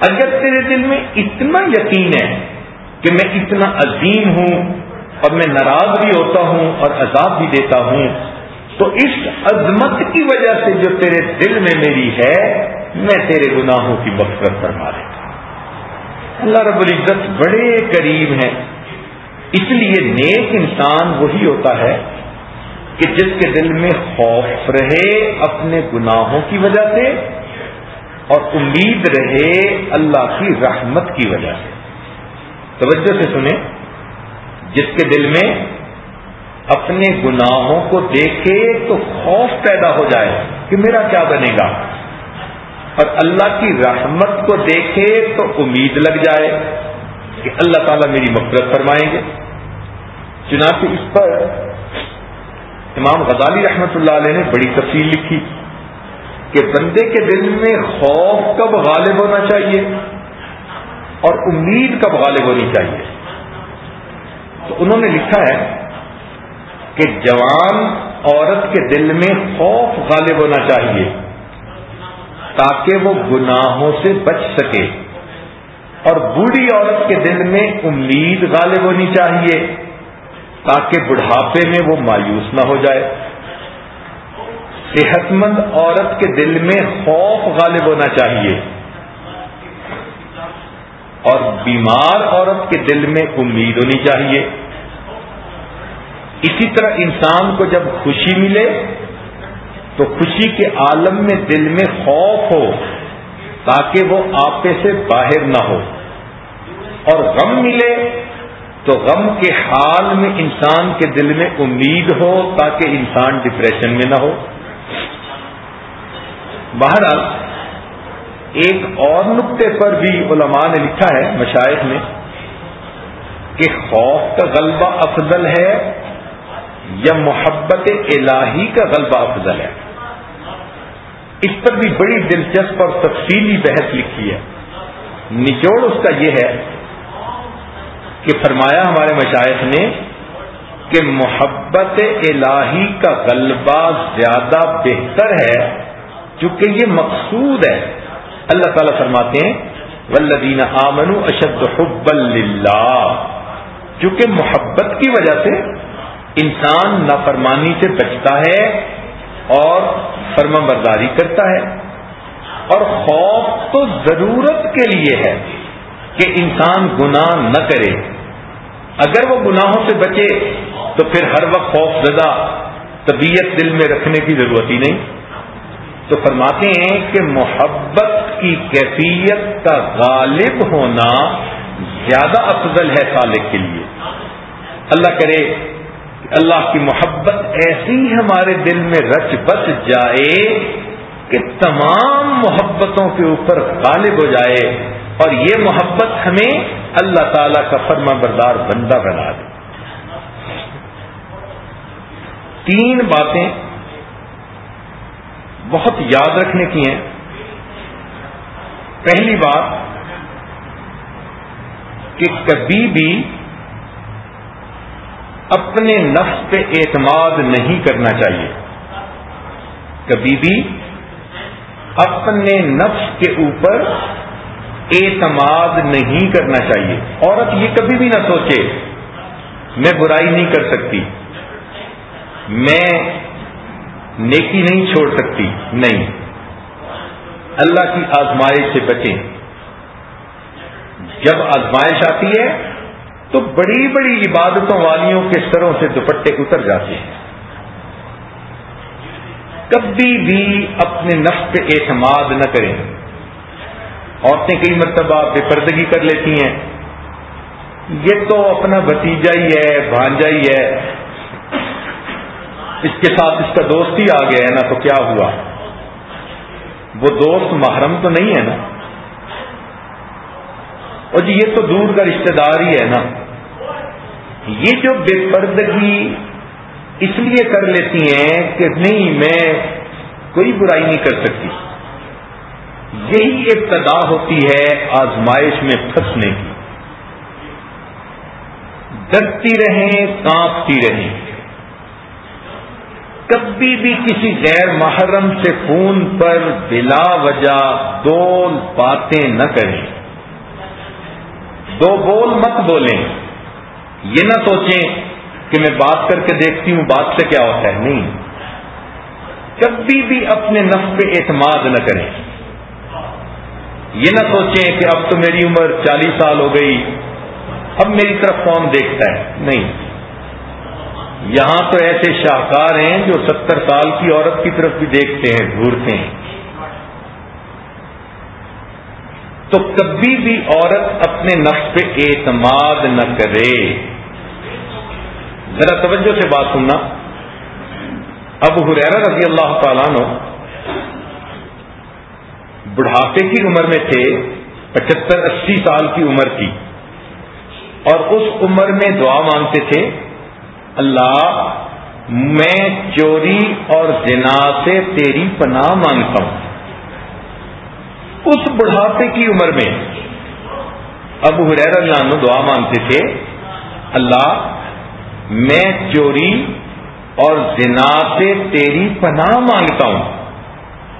اگر تیرے دل میں اتنا یقین ہے کہ میں اتنا عظیم ہوں اور میں ناراض بھی ہوتا ہوں اور عذاب بھی دیتا ہوں تو اس عظمت کی وجہ سے جو تیرے دل میں میری ہے، میں تیرے گناہوں کی مفرت فرما دیتا اللہ رب العزت بڑے قریب ہیں۔ اس لیے نیک انسان وہی ہوتا ہے کہ جس کے دل میں خوف رہے اپنے گناہوں کی وجہ سے اور امید رہے اللہ کی رحمت کی وجہ سے۔ توجہ سے سنیں، جس کے دل میں اپنے گناہوں کو دیکھے تو خوف پیدا ہو جائے کہ میرا کیا بنے گا۔ اور اللہ کی رحمت کو دیکھے تو امید لگ جائے کہ اللہ تعالیٰ میری مفرت فرمائیں گے۔ چنانچہ اس پر امام غزالی رحمت اللہ علیہ نے بڑی تفصیل لکھی کہ بندے کے دل میں خوف کب غالب ہونا چاہیے اور امید کب غالب ہونی چاہیے۔ تو انہوں نے لکھا ہے کہ جوان عورت کے دل میں خوف غالب ہونا چاہیے تاکہ وہ گناہوں سے بچ سکے اور بوڑھی عورت کے دل میں امید غالب ہونی چاہیے تاکہ بڑھاپے میں وہ مایوس نہ ہو جائے۔ صحت مند عورت کے دل میں خوف غالب ہونا چاہیے اور بیمار عورت کے دل میں امید ہونی چاہیے۔ اسی طرح انسان کو جب خوشی ملے تو خوشی کے عالم میں دل میں خوف ہو تاکہ وہ آپے سے باہر نہ ہو۔ اور غم ملے تو غم کے حال میں انسان کے دل میں امید ہو تاکہ انسان ڈپریشن میں نہ ہو۔ بہرحال، ایک اور نقطے پر بھی علماء نے لکھا ہے مشاعر میں کہ خوف کا غلبہ افضل ہے یا محبت الہی کا غلبہ افضل ہے۔ اس پر بھی بڑی دلچسپ اور تفصیلی بحث لکھی ہے۔ نچوڑ اس کا یہ ہے کہ فرمایا ہمارے مشائق نے کہ محبت الہی کا غلبہ زیادہ بہتر ہے چونکہ یہ مقصود ہے۔ اللہ تعالیٰ فرماتے ہیں ولدین آمن اشد حب اللہ چونکہ محبت کی وجہ سے انسان نافرمانی سے بچتا ہے اور فرما برداری کرتا ہے۔ اور خوف تو ضرورت کے لیے ہے کہ انسان گناہ نہ کرے۔ اگر وہ گناہوں سے بچے تو پھر ہر وقت خوف زدہ، طبیعت دل میں رکھنے کی ضرورت ہی نہیں۔ تو فرماتے ہیں کہ محبت کی کیفیت کا غالب ہونا زیادہ افضل ہے صالح کے لیے۔ اللہ کرے اللہ کی محبت ایسی ہمارے دل میں رچ بس جائے کہ تمام محبتوں کے اوپر غالب ہو جائے اور یہ محبت ہمیں اللہ تعالی کا فرما بردار بندہ بنا دے۔ تین باتیں بہت یاد رکھنے کی ہیں۔ پہلی بات کہ کبھی بھی اپنے نفس پہ اعتماد نہیں کرنا چاہیے۔ کبھی بھی اپنے نفس کے اوپر اعتماد نہیں کرنا چاہیے۔ عورت یہ کبھی بھی نہ سوچے، میں برائی نہیں کر سکتی، میں نیکی نہیں چھوڑ سکتی۔ نہیں۔ اللہ کی آزمائش سے بچیں۔ جب آزمائش آتی ہے تو بڑی بڑی عبادتوں والیوں کے سروں سے دوپٹے اتر جاتے ہیں۔ کبھی بھی اپنے نفس پہ اعتماد نہ کریں۔ عورتیں کئی مرتبہ بے پردگی کر لیتی ہیں۔ یہ تو اپنا بھتیجا ہی ہے، بھانجا ہی ہے۔ اس کے ساتھ اس کا دوست ہی آ گیا ہے نا، تو کیا ہوا؟ وہ دوست محرم تو نہیں ہے نا؟ اور جی یہ تو دور کا رشتہ دار ہی ہے نا۔ یہ جو بے پردگی اس لیے کر لیتی ہیں کہ نہیں، میں کوئی برائی نہیں کر سکتی۔ یہی ابتدا ہوتی ہے آزمائش میں پھنسنے کی۔ ڈرتی رہیں، کانپتی رہیں۔ کبھی بھی کسی غیر محرم سے خون پر بلا وجہ دو باتیں نہ کریں۔ دو بول مت بولیں۔ یہ نہ سوچیں کہ میں بات کر کے دیکھتی ہوں بات سے کیا ہوتا ہے۔ نہیں۔ کبھی بھی اپنے نفس پہ اعتماد نہ کریں۔ یہ نہ سوچیں کہ اب تو میری عمر چالیس سال ہو گئی۔ اب میری طرف کون دیکھتا ہے؟ نہیں۔ یہاں تو ایسے شاہکار ہیں جو ستر سال کی عورت کی طرف بھی دیکھتے ہیں، گھورتے ہیں۔ تو کبھی بھی عورت اپنے نفس پہ اعتماد نہ کرے۔ ذرا توجہ سے بات سننا۔ اب حریرا رضی اللہ تعالیٰ نو بڑھاپے کی عمر میں تھے، پچہتر اسی سال کی عمر کی۔ اور اس عمر میں دعا مانگتے تھے، اللہ میں چوری اور زنا سے تیری پناہ مانگتا ہوں۔ اس بڑھاپے کی عمر میں اب حریر اللہ دعا مانگتے تھے، اللہ میں چوری اور زنا سے تیری پناہ مانگتا ہوں۔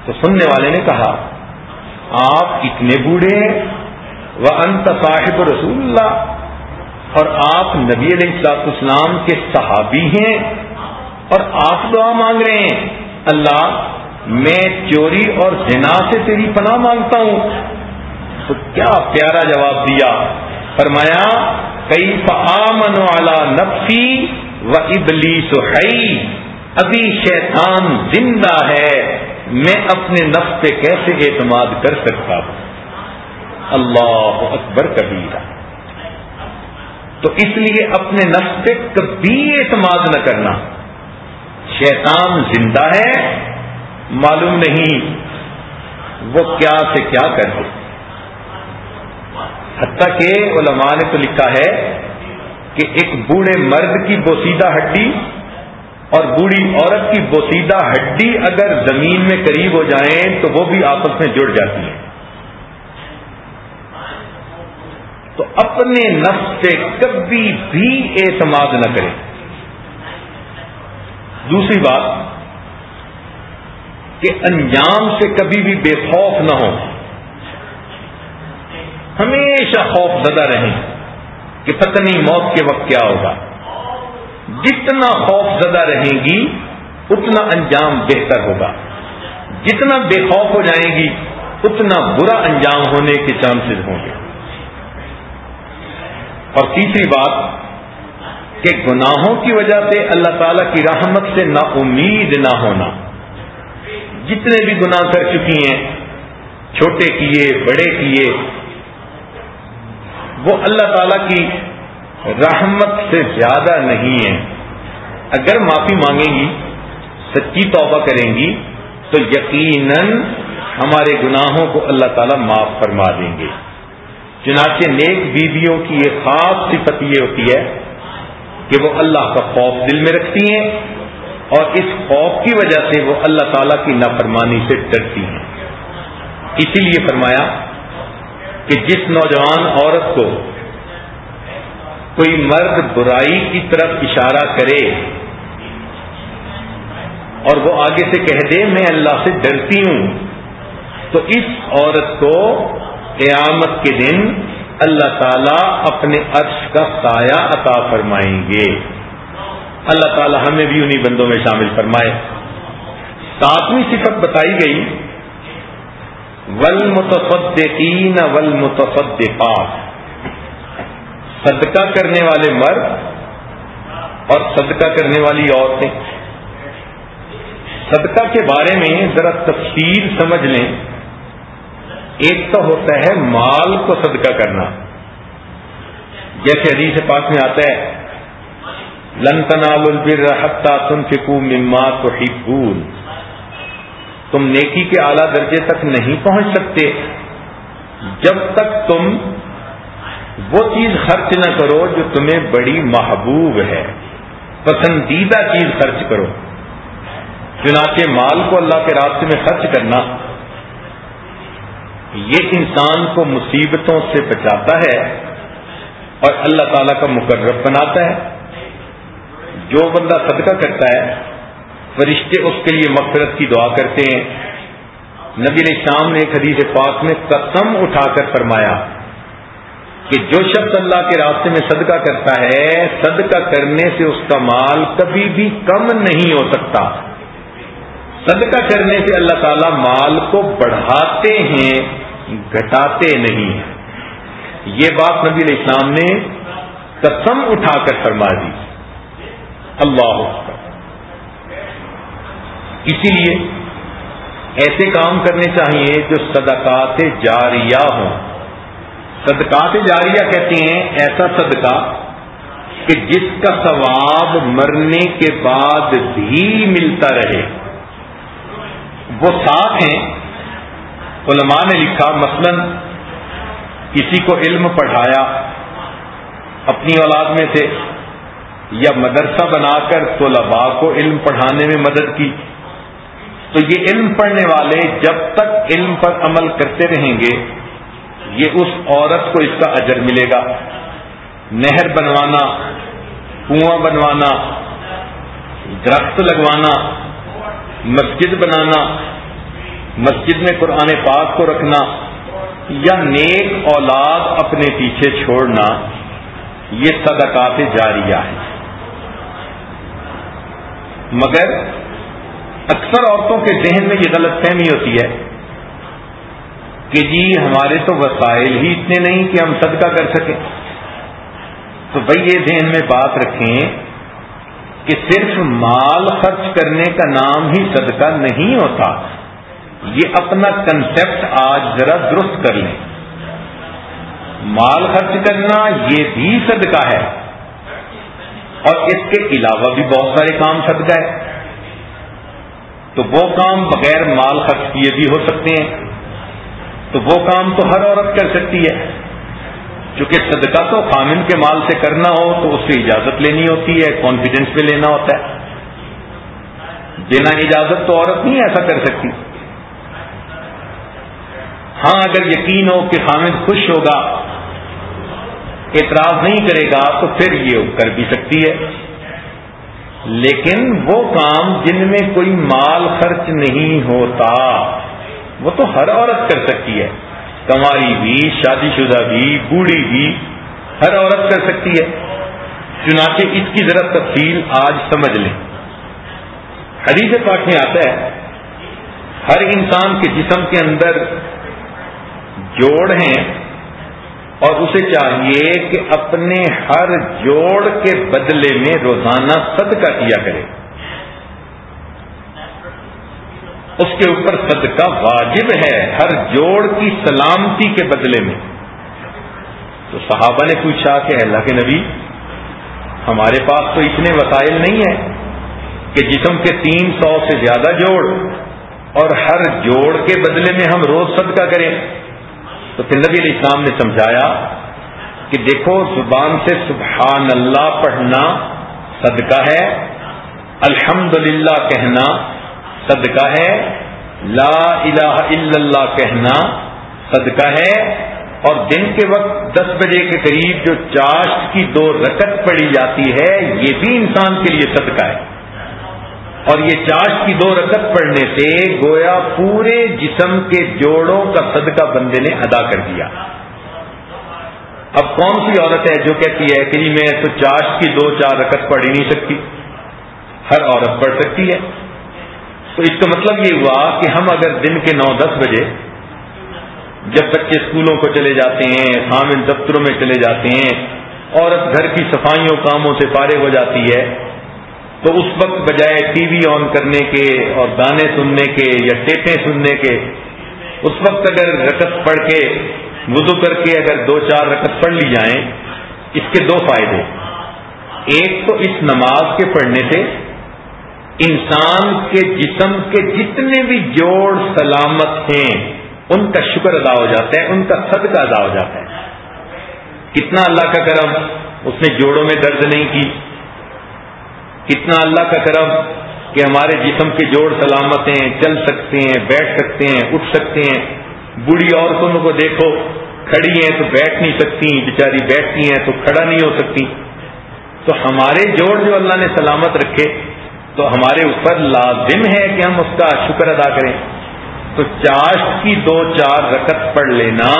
تو سننے والے نے کہا، آپ اتنے بوڑھے ہیں وہ انت صاحب رسول اللہ۔ اور آپ نبی علیہ السلاط اسلام کے صحابی ہیں اور آپ دعا مانگ رہے ہیں۔ اللہ، میں چوری اور زنا سے تیری پناہ مانگتا ہوں۔ تو کیا پیارا جواب دیا۔ فرمایا کئی فعامن والا نفسی و ابلی سہئی ابھی شیطان زندہ ہے، میں اپنے نفس پہ کیسے اعتماد کر سکتا ہوں؟ اللہ اکبر کبیرہ تو اس لیے اپنے نفس پہ کبھی اعتماد نہ کرنا۔ شیطان زندہ ہے، معلوم نہیں وہ کیا سے کیا کر دے حتیٰ کہ علماء نے تو لکھا ہے کہ ایک بوڑھے مرد کی بوسیدہ ہڈی اور بوڑھی عورت کی بوسیدہ ہڈی اگر زمین میں قریب ہو جائیں تو وہ بھی آپس میں جڑ جاتی ہیں۔ تو اپنے نفس سے کبھی بھی اعتماد نہ کرے دوسری بات کہ انجام سے کبھی بھی بے خوف نہ ہو ہمیشہ خوف زدہ رہیں کہ پتنی موت کے وقت کیا ہوگا۔ جتنا خوف زدہ رہیں گی، اتنا انجام بہتر ہوگا۔ جتنا بے خوف ہو جائیں گی، اتنا برا انجام ہونے کے چانسز ہوں گے۔ اور تیسری بات کہ گناہوں کی وجہ سے اللہ تعالی کی رحمت سے نا امید نہ ہونا۔ جتنے بھی گناہ کر چکی ہیں، چھوٹے کیے، بڑے کیے وہ اللہ تعالی کی رحمت سے زیادہ نہیں ہے۔ اگر معافی مانگیں گی، سچی توبہ کریں گی، تو یقیناً ہمارے گناہوں کو اللہ تعالیٰ معاف فرما دیں گے۔ چنانچہ نیک بیویوں کی ایک خاص صفت یہ ہوتی ہے کہ وہ اللہ کا خوف دل میں رکھتی ہیں اور اس خوف کی وجہ سے وہ اللہ تعالیٰ کی نافرمانی سے ڈرتی ہیں۔ اسی لیے فرمایا کہ جس نوجوان عورت کو کوئی مرد برائی کی طرف اشارہ کرے اور وہ آگے سے کہہ دے، میں اللہ سے ڈرتی ہوں، تو اس عورت کو قیامت کے دن اللہ تعالی اپنے عرش کا سایہ عطا فرمائیں گے۔ اللہ تعالی ہمیں بھی انہی بندوں میں شامل فرمائے۔ ساتویں صفت بتائی گئی۔ ول متفدین ول صدقہ کرنے والے مرد اور صدقہ کرنے والی عورتیں۔ صدقہ کے بارے میں ذرا تفصیل سمجھ لیں۔ ایک تو ہوتا ہے مال کو صدقہ کرنا۔ جیسے حدیث پاک میں آتا ہے، لن تنال البر حتہ تم فکو مما تو تم نیکی کے اعلی درجے تک نہیں پہنچ سکتے۔ جب تک تم وہ چیز خرچ نہ کرو جو تمہیں بڑی محبوب ہے۔ پسندیدہ چیز خرچ کرو۔ چنانچہ مال کو اللہ کے راستے میں خرچ کرنا۔ یہ انسان کو مصیبتوں سے بچاتا ہے اور اللہ تعالی کا مقرر بناتا ہے۔ جو بندہ صدقہ کرتا ہے فرشتے اس کے لیے مغفرت کی دعا کرتے ہیں۔ نبی علیہ السلام نے ایک حدیث پاک میں قسم اٹھا کر فرمایا کہ جو شخص اللہ کے راستے میں صدقہ کرتا ہے، صدقہ کرنے سے اس کا مال کبھی بھی کم نہیں ہو سکتا۔ صدقہ کرنے سے اللہ تعالی مال کو بڑھاتے ہیں، گھٹاتے نہیں۔ ہیں یہ بات نبی علیہ السلام نے قسم اٹھا کر فرما دی۔ اللہ اسی لیے ایسے کام کرنے چاہیے جو صدقات جاریہ ہوں۔ صدقات جاریہ کہتے ہیں ایسا صدقہ کہ جس کا ثواب مرنے کے بعد بھی ملتا رہے۔ وہ ساتھ ہیں۔ علماء نے لکھا، مثلا کسی کو علم پڑھایا، اپنی اولاد میں سے، یا مدرسہ بنا کر طلباء کو علم پڑھانے میں مدد کی۔ تو یہ علم پڑھنے والے جب تک علم پر عمل کرتے رہیں گے، یہ اس عورت کو اس کا اجر ملے گا۔ نہر بنوانا، کنواں بنوانا، درخت لگوانا، مسجد بنانا، مسجد میں قرآن پاک کو رکھنا یا نیک اولاد اپنے پیچھے چھوڑنا، یہ صدقات جاریہ ہے۔ مگر اکثر عورتوں کے ذہن میں یہ غلط فہمی ہوتی ہے کہ جی ہمارے تو وسائل ہی اتنے نہیں کہ ہم صدقہ کر سکیں۔ تو بھائی یہ ذہن میں بات رکھیں کہ صرف مال خرچ کرنے کا نام ہی صدقہ نہیں ہوتا۔ یہ اپنا کنسپٹ آج ذرا درست کر لیں۔ مال خرچ کرنا یہ بھی صدقہ ہے۔ اور اس کے علاوہ بھی بہت سارے کام صدقہ ہے۔ تو وہ کام بغیر مال خرچ کیے بھی ہو سکتے ہیں۔ تو وہ کام تو ہر عورت کر سکتی ہے۔ چونکہ صدقہ تو خامن کے مال سے کرنا ہو تو اس سے اجازت لینی ہوتی ہے کانفیڈینس میں لینا ہوتا ہے۔ بنا اجازت تو عورت نہیں ایسا کر سکتی۔ ہاں اگر یقین ہو کہ خامد خوش ہوگا، اعتراض نہیں کرے گا، تو پھر یہ کر بھی سکتی ہے۔ لیکن وہ کام جن میں کوئی مال خرچ نہیں ہوتا، وہ تو ہر عورت کر سکتی ہے۔ کماری بھی، شادی شدہ بھی، بوڑھی بھی ہر عورت کر سکتی ہے۔ چنانچہ اس کی ذرا تفصیل آج سمجھ لیں۔ حدیث پاک میں آتا ہے، ہر انسان کے جسم کے اندر جوڑ ہیں۔ اور اسے چاہیے کہ اپنے ہر جوڑ کے بدلے میں روزانہ صدقہ کیا کرے۔ اس کے اوپر صدقہ واجب ہے ہر جوڑ کی سلامتی کے بدلے میں۔ تو صحابہ نے پوچھا کہ اللہ کے نبی، ہمارے پاس تو اتنے وسائل نہیں ہیں کہ جسم کے تین سو سے زیادہ جوڑ اور ہر جوڑ کے بدلے میں ہم روز صدقہ کریں۔ تو پھر نبی علیہ السلام نے سمجھایا کہ دیکھو زبان سے سبحان اللہ پڑھنا صدقہ ہے الحمد کہنا صدقہ ہے، لا الہ الا اللہ کہنا صدقہ ہے۔ اور دن کے وقت دس بجے کے قریب جو چاشت کی دو رکت پڑی جاتی ہے، یہ بھی انسان کے لیے صدقہ ہے۔ اور یہ چاش کی دو رکت پڑنے سے گویا پورے جسم کے جوڑوں کا صدقہ بندے نے ادا کر دیا۔ اب کون سی عورت ہے جو کہتی ہے کہ جی میں تو چاش کی دو چار رکت پڑھ ہی نہیں سکتی؟ ہر عورت پڑھ سکتی ہے۔ تو اس کا مطلب یہ ہوا کہ ہم اگر دن کے نو دس بجے جب بچے اسکولوں کو چلے جاتے ہیں خامن دفتروں میں چلے جاتے ہیں، عورت گھر کی صفائیوں کاموں سے فارغ ہو جاتی ہے تو اس وقت بجائے ٹی وی آن کرنے کے اور گانے سننے کے یا ٹیپیں سننے کے، اس وقت اگر رکت پڑھ کے، وضو کر کے اگر دو چار رکت پڑھ لی جائیں، اس کے دو فائدے۔ ایک تو اس نماز کے پڑھنے سے انسان کے جسم کے جتنے بھی جوڑ سلامت ہیں، ان کا شکر ادا ہو جاتا ہے، ان کا صدقہ ادا ہو جاتا ہے۔ کتنا اللہ کا کرم، اس نے جوڑوں میں درد نہیں کی۔ کتنا اللہ کا کرم کہ ہمارے جسم کے جوڑ سلامت ہیں، چل سکتے ہیں، بیٹھ سکتے ہیں، اٹھ سکتے ہیں۔ بوڑھی عورتوں کو دیکھو، کھڑی ہیں تو بیٹھ نہیں سکتی، بیچاری بیٹھتی ہیں تو کھڑا نہیں ہو سکتی۔ تو ہمارے جوڑ جو اللہ نے سلامت رکھے، تو ہمارے اوپر لازم ہے کہ ہم اس کا شکر ادا کریں۔ تو چاشت کی دو چار رکت پڑھ لینا،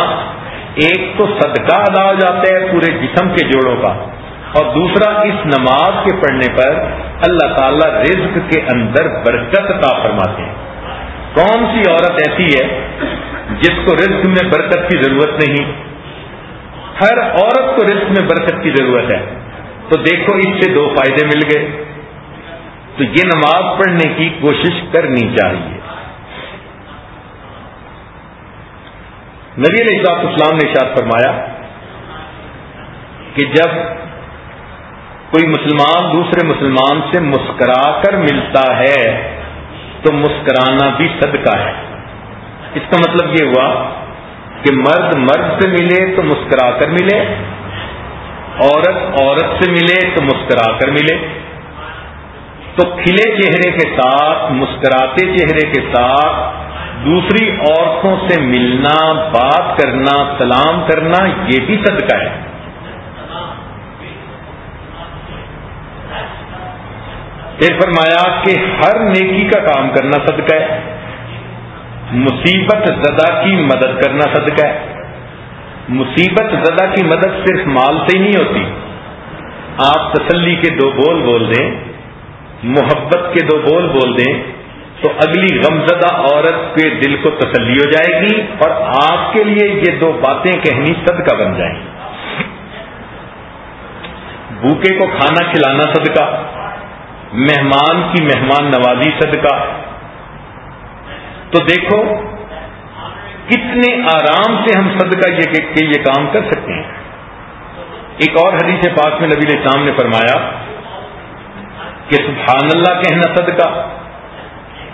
ایک تو صدقہ ادا ہو جاتا ہے پورے جسم کے جوڑوں کا۔ اور دوسرا، اس نماز کے پڑھنے پر اللہ تعالی رزق کے اندر برکت عطا فرماتے ہیں۔ کون سی عورت ایسی ہے جس کو رزق میں برکت کی ضرورت نہیں؟ ہر عورت کو رزق میں برکت کی ضرورت ہے۔ تو دیکھو، اس سے دو فائدے مل گئے۔ تو یہ نماز پڑھنے کی کوشش کرنی چاہیے۔ نبی علیہ اسلام نے شاد فرمایا کہ جب کوئی مسلمان دوسرے مسلمان سے مسکرا کر ملتا ہے تو مسکرانا بھی صدقہ ہے۔ اس کا مطلب یہ ہوا کہ مرد مرد سے ملے تو مسکرا کر ملے، عورت عورت سے ملے تو مسکرا کر ملے۔ تو کھلے چہرے کے ساتھ، مسکراتے چہرے کے ساتھ، دوسری عورتوں سے ملنا، بات کرنا، سلام کرنا، یہ بھی صدقہ ہے۔ پھر فرمایا کہ ہر نیکی کا کام کرنا صدقہ ہے۔ مصیبت زدہ کی مدد کرنا صدقہ ہے۔ مصیبت زدہ کی مدد صرف مال سے ہی نہیں ہوتی۔ آپ تسلی کے دو بول بول دیں، محبت کے دو بول بول دیں، تو اگلی غمزدہ عورت کے دل کو تسلی ہو جائے گی اور آپ کے لیے یہ دو باتیں کہنی صدقہ بن جائیں۔ گی بھوکے کو کھانا کھلانا صدقہ۔ مہمان کی مہمان نوازی صدقہ۔ تو دیکھو، کتنے آرام سے ہم صدقہ یہ کہ یہ کام کر سکتے ہیں۔ ایک اور حدیث پاک میں نبی السلام نے فرمایا کہ سبحان اللہ کہنا صدقہ۔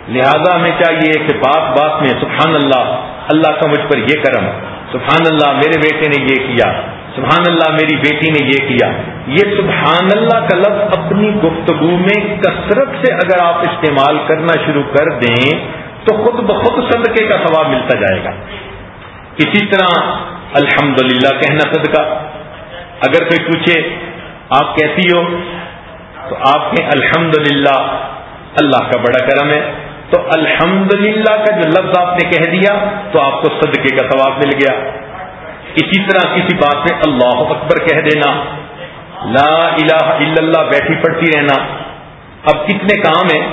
لہذا ہمیں چاہیے کہ بات بات میں سبحان اللہ اللہ کا مجھ پر یہ کرم، سبحان اللہ میرے بیٹے نے یہ کیا۔ سبحان اللہ، میری بیٹی نے یہ کیا۔ یہ سبحان اللہ کا لفظ اپنی گفتگو میں کثرت سے اگر آپ استعمال کرنا شروع کر دیں، تو خود بخود صدقے کا ثواب ملتا جائے گا۔ اسی طرح الحمد کہنا صدقہ۔ اگر کوئی پوچھے، آپ کیسی ہو؟ تو آپ کے الحمد اللہ کا بڑا کرم ہے۔ تو الحمد کا جو لفظ آپ نے کہہ دیا، تو آپ کو صدقے کا ثواب مل گیا۔ اسی طرح کسی بات میں اللہ اکبر کہہ دینا، لا الہ الا اللہ بیٹھی پڑتی رہنا۔ اب کتنے کام ہیں،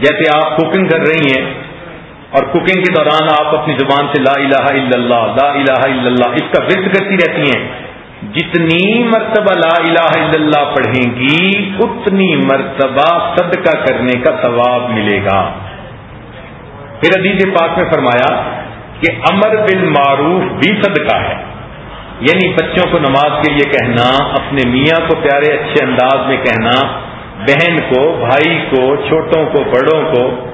جیسے آپ کوکنگ کر رہی ہیں، اور کوکنگ کے دوران آپ اپنی زبان سے لا الہ الا اللہ، لا الہ الا اللہ، اس کا ورد کرتی رہتی ہیں۔ جتنی مرتبہ لا الہ الا اللہ پڑھیں گی، اتنی مرتبہ صدقہ کرنے کا ثواب ملے گا۔ پھر عدیز پاک میں فرمایا کہ امر بالمعروف بھی صدقہ ہے۔ یعنی بچوں کو نماز کے لیے کہنا، اپنے میاں کو پیارے اچھے انداز میں کہنا، بہن کو، بھائی کو، چھوٹوں کو، بڑوں کو۔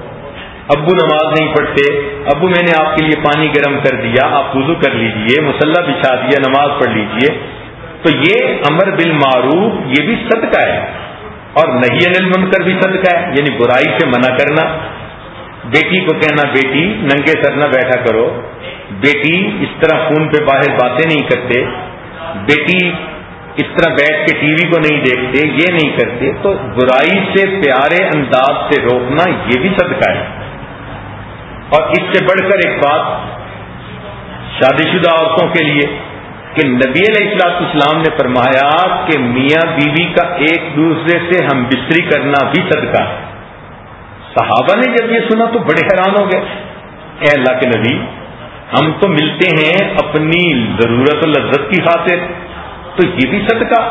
ابو نماز نہیں پڑھتے، ابو میں نے آپ کے لیے پانی گرم کر دیا، آپ وضو کر لیجیے، مسلح بچھا دیا، نماز پڑھ لیجیے۔ تو یہ امر بالمعروف، یہ بھی صدقہ ہے۔ اور نہیں انل منکر بھی صدقہ ہے یعنی برائی سے منع کرنا۔ بیٹی کو کہنا بیٹی، ننگے سر نہ بیٹھا کرو۔ بیٹی، اس طرح فون پہ باہر باتیں نہیں کرتے۔ بیٹی، اس طرح بیٹھ کے ٹی وی کو نہیں دیکھتے، یہ نہیں کرتے۔ تو برائی سے، پیارے انداز سے روکنا یہ بھی صدقہ ہے۔ اور اس سے بڑھ کر ایک بات شادی شدہ عورتوں کے لیے کہ نبی علیہ السلاط اسلام نے فرمایا کہ میاں بیوی کا ایک دوسرے سے ہم بستری کرنا بھی صدقہ ہے۔ صحابہ نے جب یہ سنا تو بڑے حیران ہو گئے۔ اے اللہ کے نبی، ہم تو ملتے ہیں اپنی ضرورت و لذت کی خاطر۔ تو یہ بھی صدقہ۔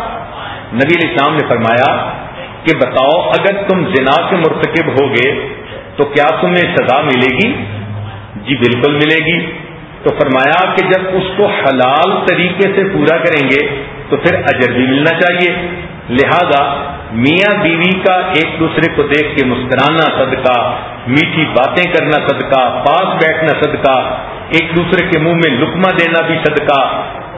نبی علیہ السلام نے فرمایا کہ بتاؤ، اگر تم زنا کے مرتکب ہوگے تو کیا تمہیں سزا ملے گی؟ جی بالکل ملے گی۔ تو فرمایا کہ جب اس کو حلال طریقے سے پورا کریں گے تو پھر اجر بھی ملنا چاہیے۔ لہذا میاں بیوی کا ایک دوسرے کو دیکھ کے مسکرانا صدقہ، میٹھی باتیں کرنا صدقہ، پاس بیٹھنا صدقہ، ایک دوسرے کے منہ میں لکما دینا بھی صدقہ،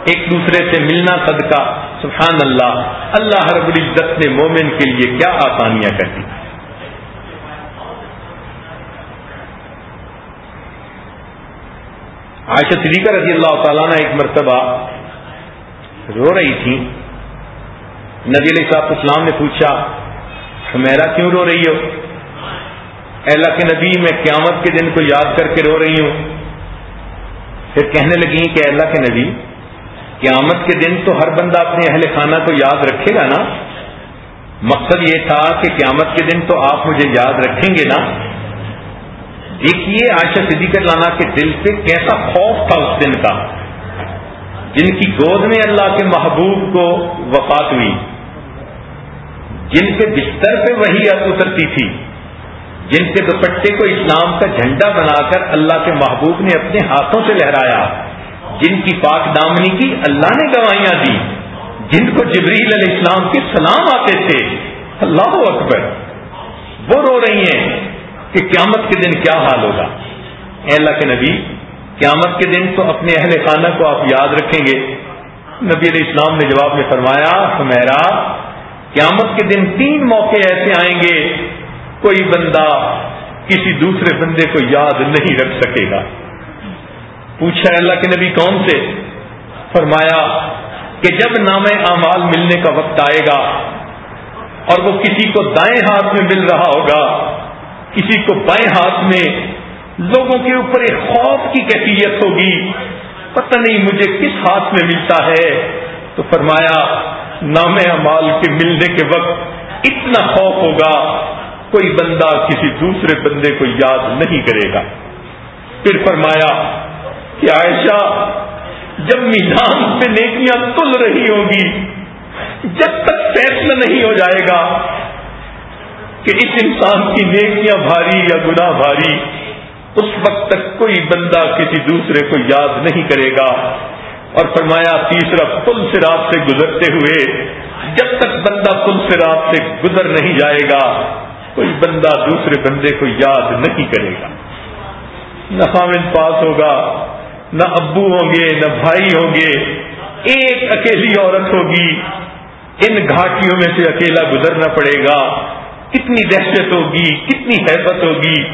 ایک دوسرے سے ملنا صدقہ، سبحان اللہ اللہ رب العزت نے مومن کے لیے کیا آسانیاں کر دی۔ عائشہ صدیقہ رضی اللہ تعالیٰ نے ایک مرتبہ رو رہی تھی نبی علیہ صاحب اسلام نے پوچھا میرا کیوں رو رہی ہو؟ اللہ کے نبی، میں قیامت کے دن کو یاد کر کے رو رہی ہوں۔ پھر کہنے لگی کہ اللہ کے نبی، قیامت کے دن تو ہر بندہ اپنے اہل خانہ کو یاد رکھے گا نا؟ مقصد یہ تھا کہ قیامت کے دن تو آپ مجھے یاد رکھیں گے نا؟ دیکھیے آشا صدیقت لانا کے دل پہ کیسا خوف تھا اس دن کا۔ جن کی گود میں اللہ کے محبوب کو وفات ہوئی۔ جن کے بستر پہ وہی اترتی تھی، جن کے دوپٹے کو اسلام کا جھنڈا بنا کر اللہ کے محبوب نے اپنے ہاتھوں سے لہرایا، جن کی پاک دامنی کی اللہ نے گوائیاں دی جن کو جبریل علیہ السلام کے سلام آتے تھے، اللہ اکبر، وہ رو رہی ہیں کہ قیامت کے دن کیا حال ہوگا۔ اے اللہ کے نبی، قیامت کے دن تو اپنے اہل خانہ کو آپ یاد رکھیں گے۔ نبی علیہ السلام نے جواب میں فرمایا ہمیرا قیامت کے دن تین موقع ایسے آئیں گے، کوئی بندہ کسی دوسرے بندے کو یاد نہیں رکھ سکے گا۔ پوچھا اللہ کے نبی کون سے فرمایا کہ جب نام اعمال ملنے کا وقت آئے گا اور وہ کسی کو دائیں ہاتھ میں مل رہا ہوگا، کسی کو بائیں ہاتھ میں لوگوں کے اوپر ایک خوف کی کیفیت ہوگی، پتہ نہیں مجھے کس ہاتھ میں ملتا ہے۔ تو فرمایا نام امال کے ملنے کے وقت اتنا خوف ہوگا، کوئی بندہ کسی دوسرے بندے کو یاد نہیں کرے گا۔ پھر فرمایا کہ عائشہ، جب میدان پہ نیکیاں تل رہی ہوگی، جب تک فیصلہ نہیں ہو جائے گا کہ اس انسان کی نیکیاں بھاری یا گناہ بھاری، اس وقت تک کوئی بندہ کسی دوسرے کو یاد نہیں کرے گا۔ اور فرمایا، تیسرا پل سے سے گزرتے ہوئے، جب تک بندہ پل سے سے گزر نہیں جائے گا، کوئی بندہ دوسرے بندے کو یاد نہیں کرے گا۔ نہ خامن پاس ہوگا، نہ ابو ہوں گے، نہ بھائی ہوں گے، ایک اکیلی عورت ہوگی۔ ان گھاٹیوں میں سے اکیلا گزرنا پڑے گا۔ کتنی دہشت ہوگی، کتنی حیبت ہوگی۔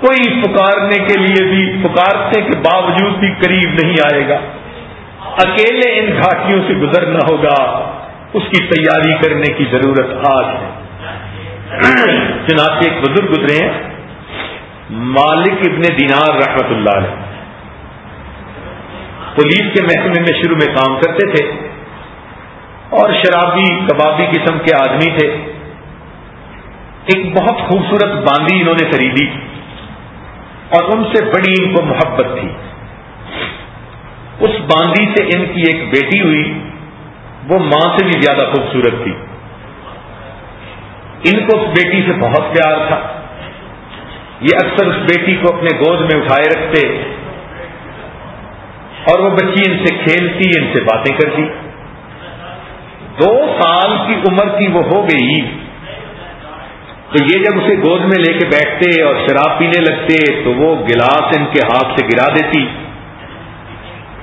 کوئی پکارنے کے لیے بھی پکارنے کے باوجود بھی قریب نہیں آئے گا۔ اکیلے ان گھاٹیوں سے گزرنا ہوگا، اس کی تیاری کرنے کی ضرورت آج ہے۔ چنانچہ ایک بزرگ گزرے ہیں، مالک ابن دینار رحمت اللہ علیہ۔ پولیس کے محکمے میں شروع میں کام کرتے تھے اور شرابی، کبابی قسم کے آدمی تھے۔ ایک بہت خوبصورت باندی انہوں نے خریدی اور ان سے بڑی ان کو محبت تھی۔ اس باندی سے ان کی ایک بیٹی ہوئی، وہ ماں سے بھی زیادہ خوبصورت تھی۔ ان کو اس بیٹی سے بہت پیار تھا۔ یہ اکثر اس بیٹی کو اپنے گود میں اٹھائے رکھتے اور وہ بچی ان سے کھیلتی، ان سے باتیں کرتی۔ دو سال کی عمر کی وہ ہو گئی، تو یہ جب اسے گود میں لے کے بیٹھتے اور شراب پینے لگتے، تو وہ گلاس ان کے ہاتھ سے گرا دیتی۔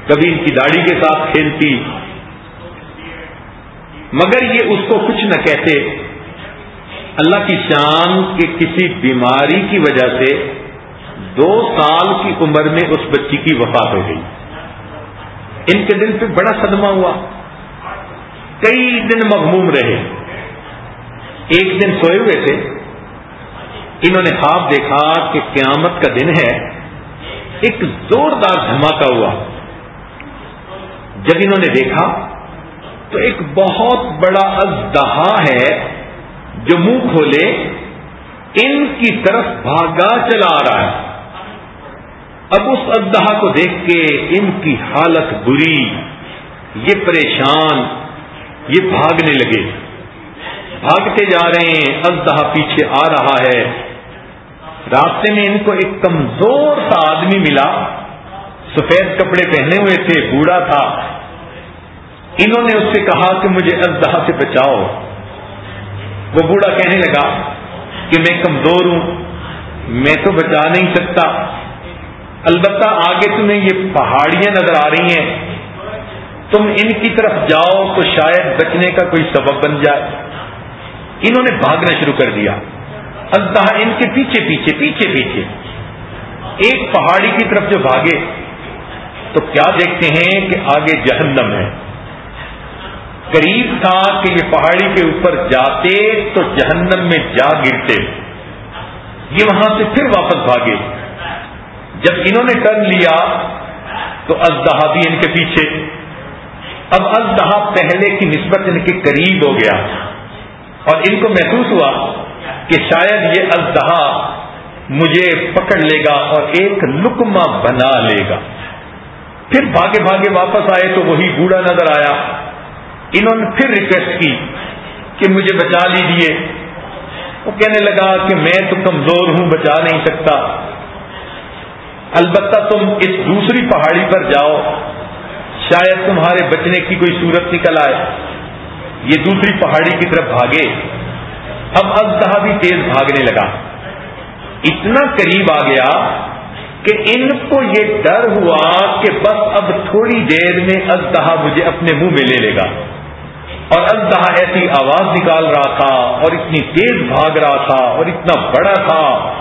کبھی ان کی داڑھی کے ساتھ کھیلتی۔ مگر یہ اس کو کچھ نہ کہتے۔ اللہ کی شان کے کسی بیماری کی وجہ سے دو سال کی عمر میں اس بچی کی وفات ہو گئی۔ ان کے دل پہ بڑا صدمہ ہوا۔ کئی دن مغموم رہے۔ ایک دن سوئے ہوئے تھے۔ انہوں نے خواب دیکھا کہ قیامت کا دن ہے۔ ایک زوردار دھماکہ ہوا۔ جب انہوں نے دیکھا تو ایک بہت بڑا ازدہا ہے جو منہ کھولے ان کی طرف بھاگا چلا آ رہا ہے۔ اب اس ازدہا کو دیکھ کے ان کی حالت بری، یہ پریشان، یہ بھاگنے لگے۔ بھاگتے جا رہے ہیں، ازدہا پیچھے آ رہا ہے۔ راستے میں ان کو ایک کمزور سا آدمی ملا۔ سفید کپڑے پہنے ہوئے تھے، بوڑھا تھا۔ انہوں نے اس سے کہا کہ مجھے ازدہا سے بچاؤ۔ وہ بوڑھا کہنے لگا کہ میں کمزور ہوں، میں تو بچا نہیں سکتا۔ البتہ آگے تمہیں یہ پہاڑیاں نظر آ رہی ہیں۔ تم ان کی طرف جاؤ تو شاید بچنے کا کوئی سبب بن جائے۔ انہوں نے بھاگنا شروع کر دیا۔ ازدہا ان کے پیچھے پیچھے پیچھے پیچھے۔ ایک پہاڑی کی طرف جو بھاگے، تو کیا دیکھتے ہیں کہ آگے جہنم ہے۔ قریب تھا کہ یہ پہاڑی کے اوپر جاتے تو جہنم میں جا گرتے۔ یہ وہاں سے پھر واپس بھاگے۔ جب انہوں نے ٹرن لیا تو ازدہا بھی ان کے پیچھے۔ اب ازدہا پہلے کی نسبت ان کے قریب ہو گیا۔ اور ان کو محسوس ہوا کہ شاید یہ ازدہا مجھے پکڑ لے گا اور ایک لکما بنا لے گا۔ پھر بھاگے بھاگے واپس آئے تو وہی بوڑھا نظر آیا۔ انہوں نے پھر ریکویسٹ کی کہ مجھے بچا لیجیے وہ کہنے لگا کہ میں تو کمزور ہوں، بچا نہیں سکتا۔ البتہ تم اس دوسری پہاڑی پر جاؤ، شاید تمہارے بچنے کی کوئی صورت نکل آئے۔ یہ دوسری پہاڑی کی طرف بھاگے۔ اب اب بھی تیز بھاگنے لگا۔ اتنا قریب آ گیا کہ ان کو یہ ڈر ہوا کہ بس اب تھوڑی دیر میں ازدہا مجھے اپنے منہ میں لے لے گا۔ اور ازدہا ایسی آواز نکال رہا تھا اور اتنی تیز بھاگ رہا تھا اور اتنا بڑا تھا،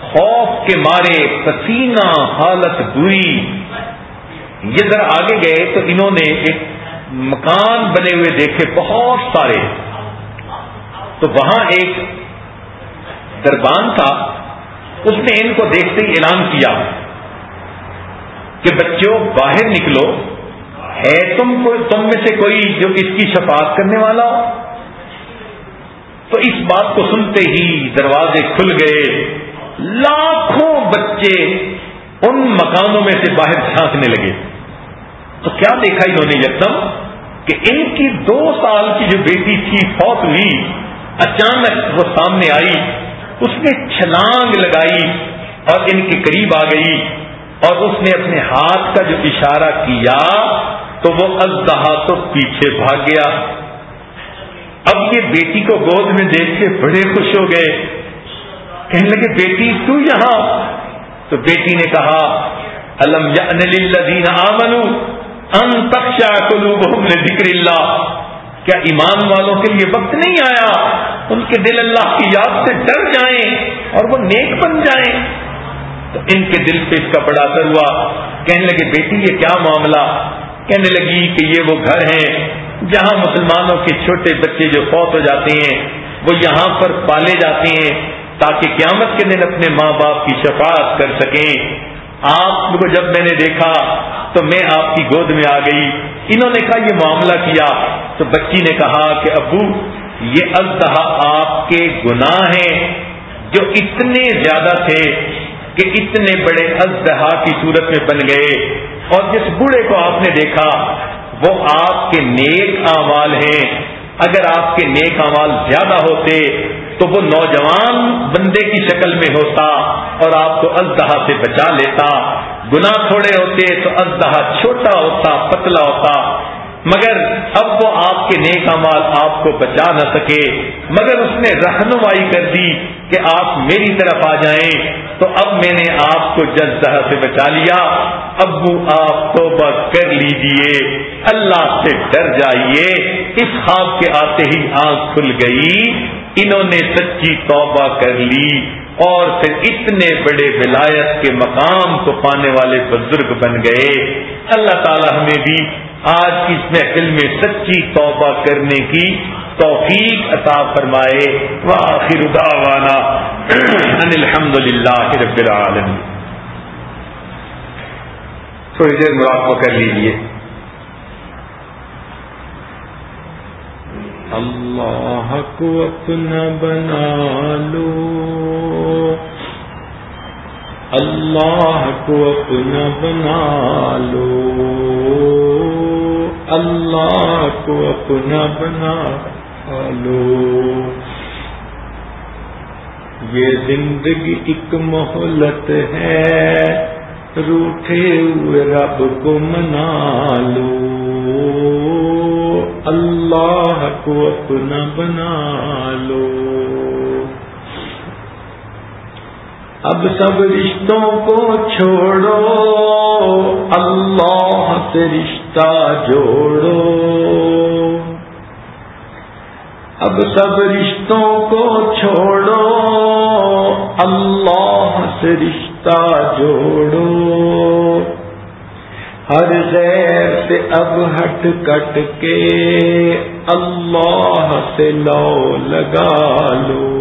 خوف کے مارے پسینہ حالت بری۔ یہ ذرا آگے گئے تو انہوں نے ایک مکان بنے ہوئے دیکھے، بہت سارے۔ تو وہاں ایک دربان تھا، اس نے ان کو دیکھتے ہی اعلان کیا کہ بچوں باہر نکلو۔ ہے تم کو تم میں سے کوئی جو اس کی شفاعت کرنے والا ہو؟ تو اس بات کو سنتے ہی دروازے کھل گئے۔ لاکھوں بچے ان مکانوں میں سے باہر جھانکنے لگے۔ تو کیا دیکھا انہوں نے یکدم؟ کہ ان کی دو سال کی جو بیٹی تھی، فوت ہوئی، اچانک وہ سامنے آئی، اس نے چھلانگ لگائی اور ان کے قریب آ گئی اور اس نے اپنے ہاتھ کا جو اشارہ کیا تو وہ ازدہا تو پیچھے بھاگ گیا۔ اب یہ بیٹی کو گود میں دیکھ کے بڑے خوش ہو گئے۔ کہنے لگے، بیٹی تو یہاں؟ تو بیٹی نے کہا، الم یا آمنو ان تخشا کلو بہم ذکر اللہ. کیا ایمان والوں کے لیے وقت نہیں آیا؟ ان کے دل اللہ کی یاد سے ڈر جائیں اور وہ نیک بن جائیں۔ تو ان کے دل پہ اس کا بڑا اثر ہوا۔ کہنے لگے، بیٹی، یہ کیا معاملہ؟ کہنے لگی کہ یہ وہ گھر ہیں جہاں مسلمانوں کے چھوٹے بچے جو فوت ہو جاتے ہیں، وہ یہاں پر پالے جاتے ہیں تاکہ قیامت کے دن اپنے ماں باپ کی شفاعت کر سکیں۔ آپ کو جب میں نے دیکھا تو میں آپ کی گود میں آ گئی۔ انہوں نے کہا، یہ معاملہ کیا؟ تو بچی نے کہا کہ ابو، یہ الدہا آپ کے گناہ ہیں جو اتنے زیادہ تھے کہ اتنے بڑے الدہا کی صورت میں بن گئے اور جس بوڑھے کو آپ نے دیکھا، وہ آپ کے نیک اعمال ہیں۔ اگر آپ کے نیک اعمال زیادہ ہوتے تو وہ نوجوان بندے کی شکل میں ہوتا اور آپ کو ازدہا سے بچا لیتا۔ گنا تھوڑے ہوتے تو ازدہا چھوٹا ہوتا، پتلا ہوتا۔ مگر اب وہ آپ کے نیک مال آپ کو بچا نہ سکے۔ مگر اس نے رہنمائی کر دی کہ آپ میری طرف آ جائیں۔ تو اب میں نے آپ کو جزدہ سے بچا لیا۔ ابو آپ توبہ کر لیجیے۔ اللہ سے ڈر جائیے۔ اس خواب کے آتے ہی آنکھ کھل گئی۔ انہوں نے سچی توبہ کر لی۔ اور پھر اتنے بڑے ولایت کے مقام کو پانے والے بزرگ بن گئے۔ اللہ تعالی ہمیں بھی آج اس محفل میں سچی توبہ کرنے کی توفیق عطا فرمائے۔ وآخر دعوانا ان الحمد للہ رب العالمین۔ تھوڑی دیر مراقبہ کر لیجیے اللہ کو اپنا بنا لو۔ اللہ کو اپنا بنا لو۔ اللہ کو اپنا بنا لو یہ زندگی ایک مہلت ہے۔ روٹے ہوئے رب کو منا لو۔ اللہ کو اپنا بنا لو۔ اب سب رشتوں کو چھوڑو، اللہ سے رشتہ جوڑو۔ اب سب رشتوں کو چھوڑو، اللہ سے رشتہ جوڑو۔ ہر غیر سے اب ہٹ کٹ کے اللہ سے لو لگا لو۔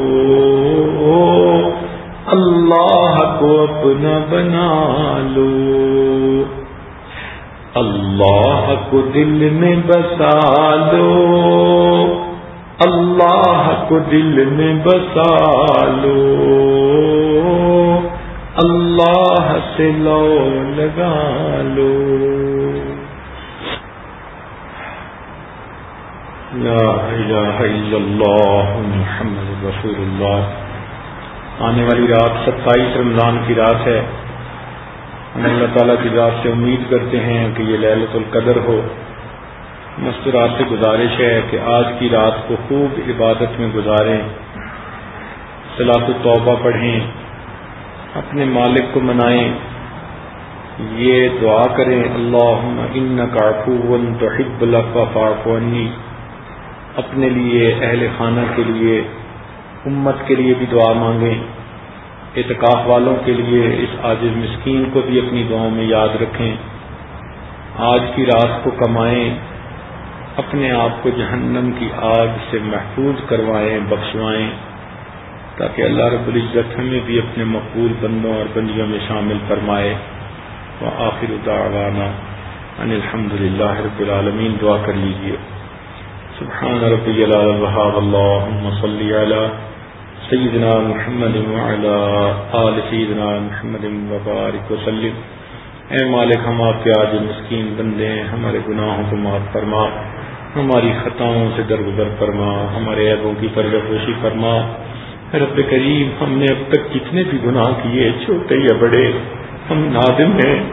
اللہ کو اپنا بنا لو۔ اللہ کو دل میں بسا لو۔ اللہ کو دل میں بسا لو۔ اللہ سے لو لگا لو۔ لا الہ الا اللہ محمد رسول اللہ۔ آنے والی رات ستائیس رمضان کی رات ہے۔ ہم اللہ تعالیٰ کی ذات سے امید کرتے ہیں کہ یہ للت القدر ہو۔ مسترات سے گزارش ہے کہ آج کی رات کو خوب عبادت میں گزاریں۔ صلاح توبہ پڑھیں۔ اپنے مالک کو منائیں۔ یہ دعا کریں اللہ ان کافون تو حب فافونی اپنے لیے، اہل خانہ کے لیے امت کے لیے بھی دعا مانگیں۔ اعتکاف والوں کے لیے اس عاجز مسکین کو بھی اپنی دعاؤں میں یاد رکھیں۔ آج کی رات کو کمائیں، اپنے آپ کو جہنم کی آگ سے محفوظ کروائیں، بخشوائیں، تاکہ اللہ رب العزت ہمیں بھی اپنے مقبول بندوں اور بندیوں میں شامل فرمائے۔ وہ آخر دعوانا ان الحمد للہ رب العالمین۔ دعا کر لیجیے سبحان ربی اللہ صلی علی سیدنا محمد وعلا آل سیدنا محمد وبارک وسلم۔ اے مالک، ہم آپ کے آج مسکین بندے ہیں ہمارے گناہوں کو معاف فرما۔ ہماری خطاؤں سے درگزر فرما۔ ہمارے عیبوں کی پرورشی فرما۔ رب کریم، ہم نے اب تک کتنے بھی گناہ کیے، چھوٹے یا بڑے، ہم نادم ہیں،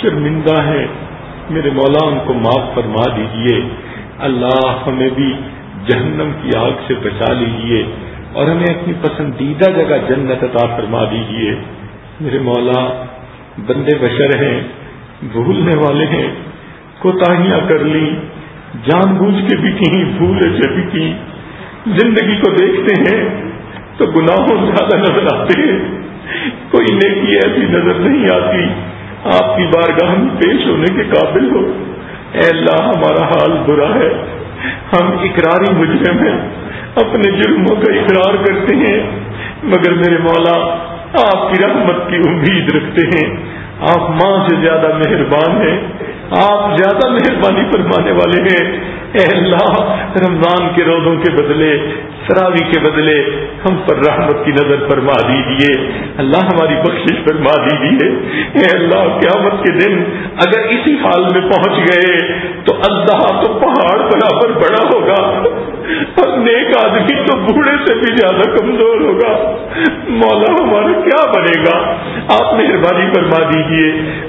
شرمندہ ہیں۔ میرے مولا، ان کو معاف فرما دیجیے۔ اللہ ہمیں بھی جہنم کی آگ سے بچا لیجیے۔ اور ہمیں اپنی پسندیدہ جگہ جنت عطا فرما دیجیے میرے مولا، بندے بشر ہیں، بھولنے والے ہیں، کوتاہیاں کر لی، جان بوجھ کے بھی کی بھول سے بھی کی زندگی کو دیکھتے ہیں تو گناہوں زیادہ نظر آتے ہیں۔ کوئی نیکی ایسی نظر نہیں آتی۔ آپ کی بارگاہ میں پیش ہونے کے قابل ہو۔ اے اللہ، ہمارا حال برا ہے۔ ہم اقراری مجرم ہیں، اپنے جرموں کا اقرار کرتے ہیں، مگر میرے مولا، آپ کی رحمت کی امید رکھتے ہیں۔ آپ ماں سے زیادہ مہربان ہیں، آپ زیادہ مہربانی فرمانے والے ہیں۔ اے اللہ، رمضان کے روزوں کے بدلے سراوی کے بدلے ہم پر رحمت کی نظر فرما دیجیے اللہ ہماری بخشش فرما دیجیے اے اللہ، قیامت کے دن اگر اسی حال میں پہنچ گئے تو اللہ تو پہاڑ برابر بڑا ہوگا۔ اور نیک آدمی تو بوڑھے سے بھی زیادہ کمزور ہوگا۔ مولا ہمارا کیا بنے گا؟ آپ مہربانی فرما دیجیے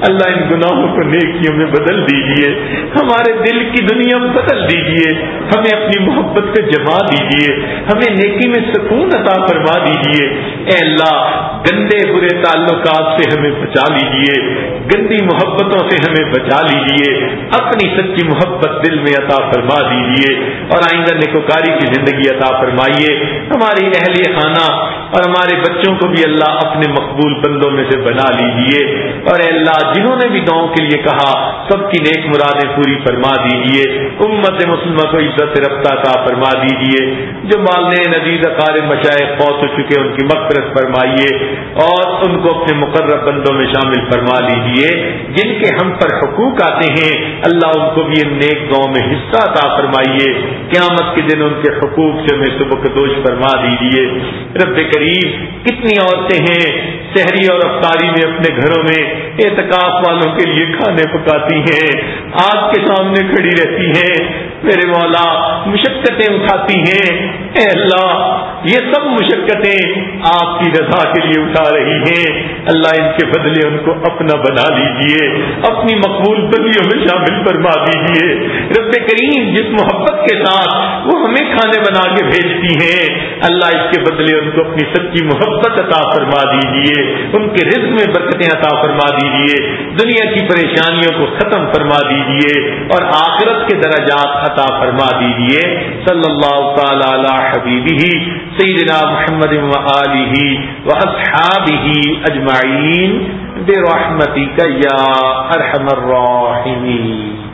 اللہ ان گناہوں کو نیکیوں میں بدل دیجیے ہمارے دل کی دنیا بدل دیجیے ہمیں اپنی محبت سے جما دیجیے ہمیں نیکی میں سکون عطا فرما دیجیے اے اللہ، گندے برے تعلقات سے ہمیں بچا لیجیے گندی محبتوں سے ہمیں بچا لیجیے اپنی سچی محبت دل میں عطا فرما دیجیے اور آئندہ نکوکاری کی زندگی عطا فرمائیے۔ ہماری اہل خانہ اور ہمارے بچوں کو بھی اللہ اپنے مقبول بندوں میں سے بنا لیجیے اور اے اللہ، جنہوں نے بھی گاؤں کے لیے کہا، سب کی نیک مرادیں پوری فرما دیجیے امت مسلمہ کو عزت رفتہ عطا فرما دیجیے جو والدین عزیز اقار مشائے فوت ہو چکے، ان کی مغفرت فرمائیے اور ان کو اپنے مقرر بندوں میں شامل فرما لیجیے جن کے ہم پر حقوق آتے ہیں، اللہ ان کو بھی ان نیک گاؤں میں حصہ عطا فرمائیے۔ قیامت کے دن ان کے حقوق سے ہمیں صبح دوش فرما دیجیے رب کریم، کتنی عورتیں ہیں، شہری اور افطاری میں، اپنے گھروں میں اعتکاف والوں کے لیے کھانے پکاتی ہیں، آگ کے سامنے کھڑی رہتی ہیں، میرے مولا مشقتیں اٹھاتی ہیں۔ اے اللہ، یہ سب مشقتیں آپ کی رضا کے لیے اٹھا رہی ہیں۔ اللہ، ان کے بدلے ان کو اپنا بنا لیجیے، اپنی مقبول بدلیوں میں شامل فرما دیجیے۔ رب کریم جس محبت کے ساتھ وہ ہمیں کھانے بنا کے بھیجتی ہیں، اللہ، اس کے بدلے ان کو اپنی سچی محبت عطا فرما دیجیے۔ ان کے رزق میں برکتیں عطا فرما دیجیے، دنیا کی پریشانیوں کو ختم فرما دیجیے اور آخرت کے درجات عطا فرما دیجیے۔ صلی اللہ تعالی علی حبیبہ، سیدنا محمد و آلہ و اصحابہ اجمعین، برحمتک یا ارحم الراحمین۔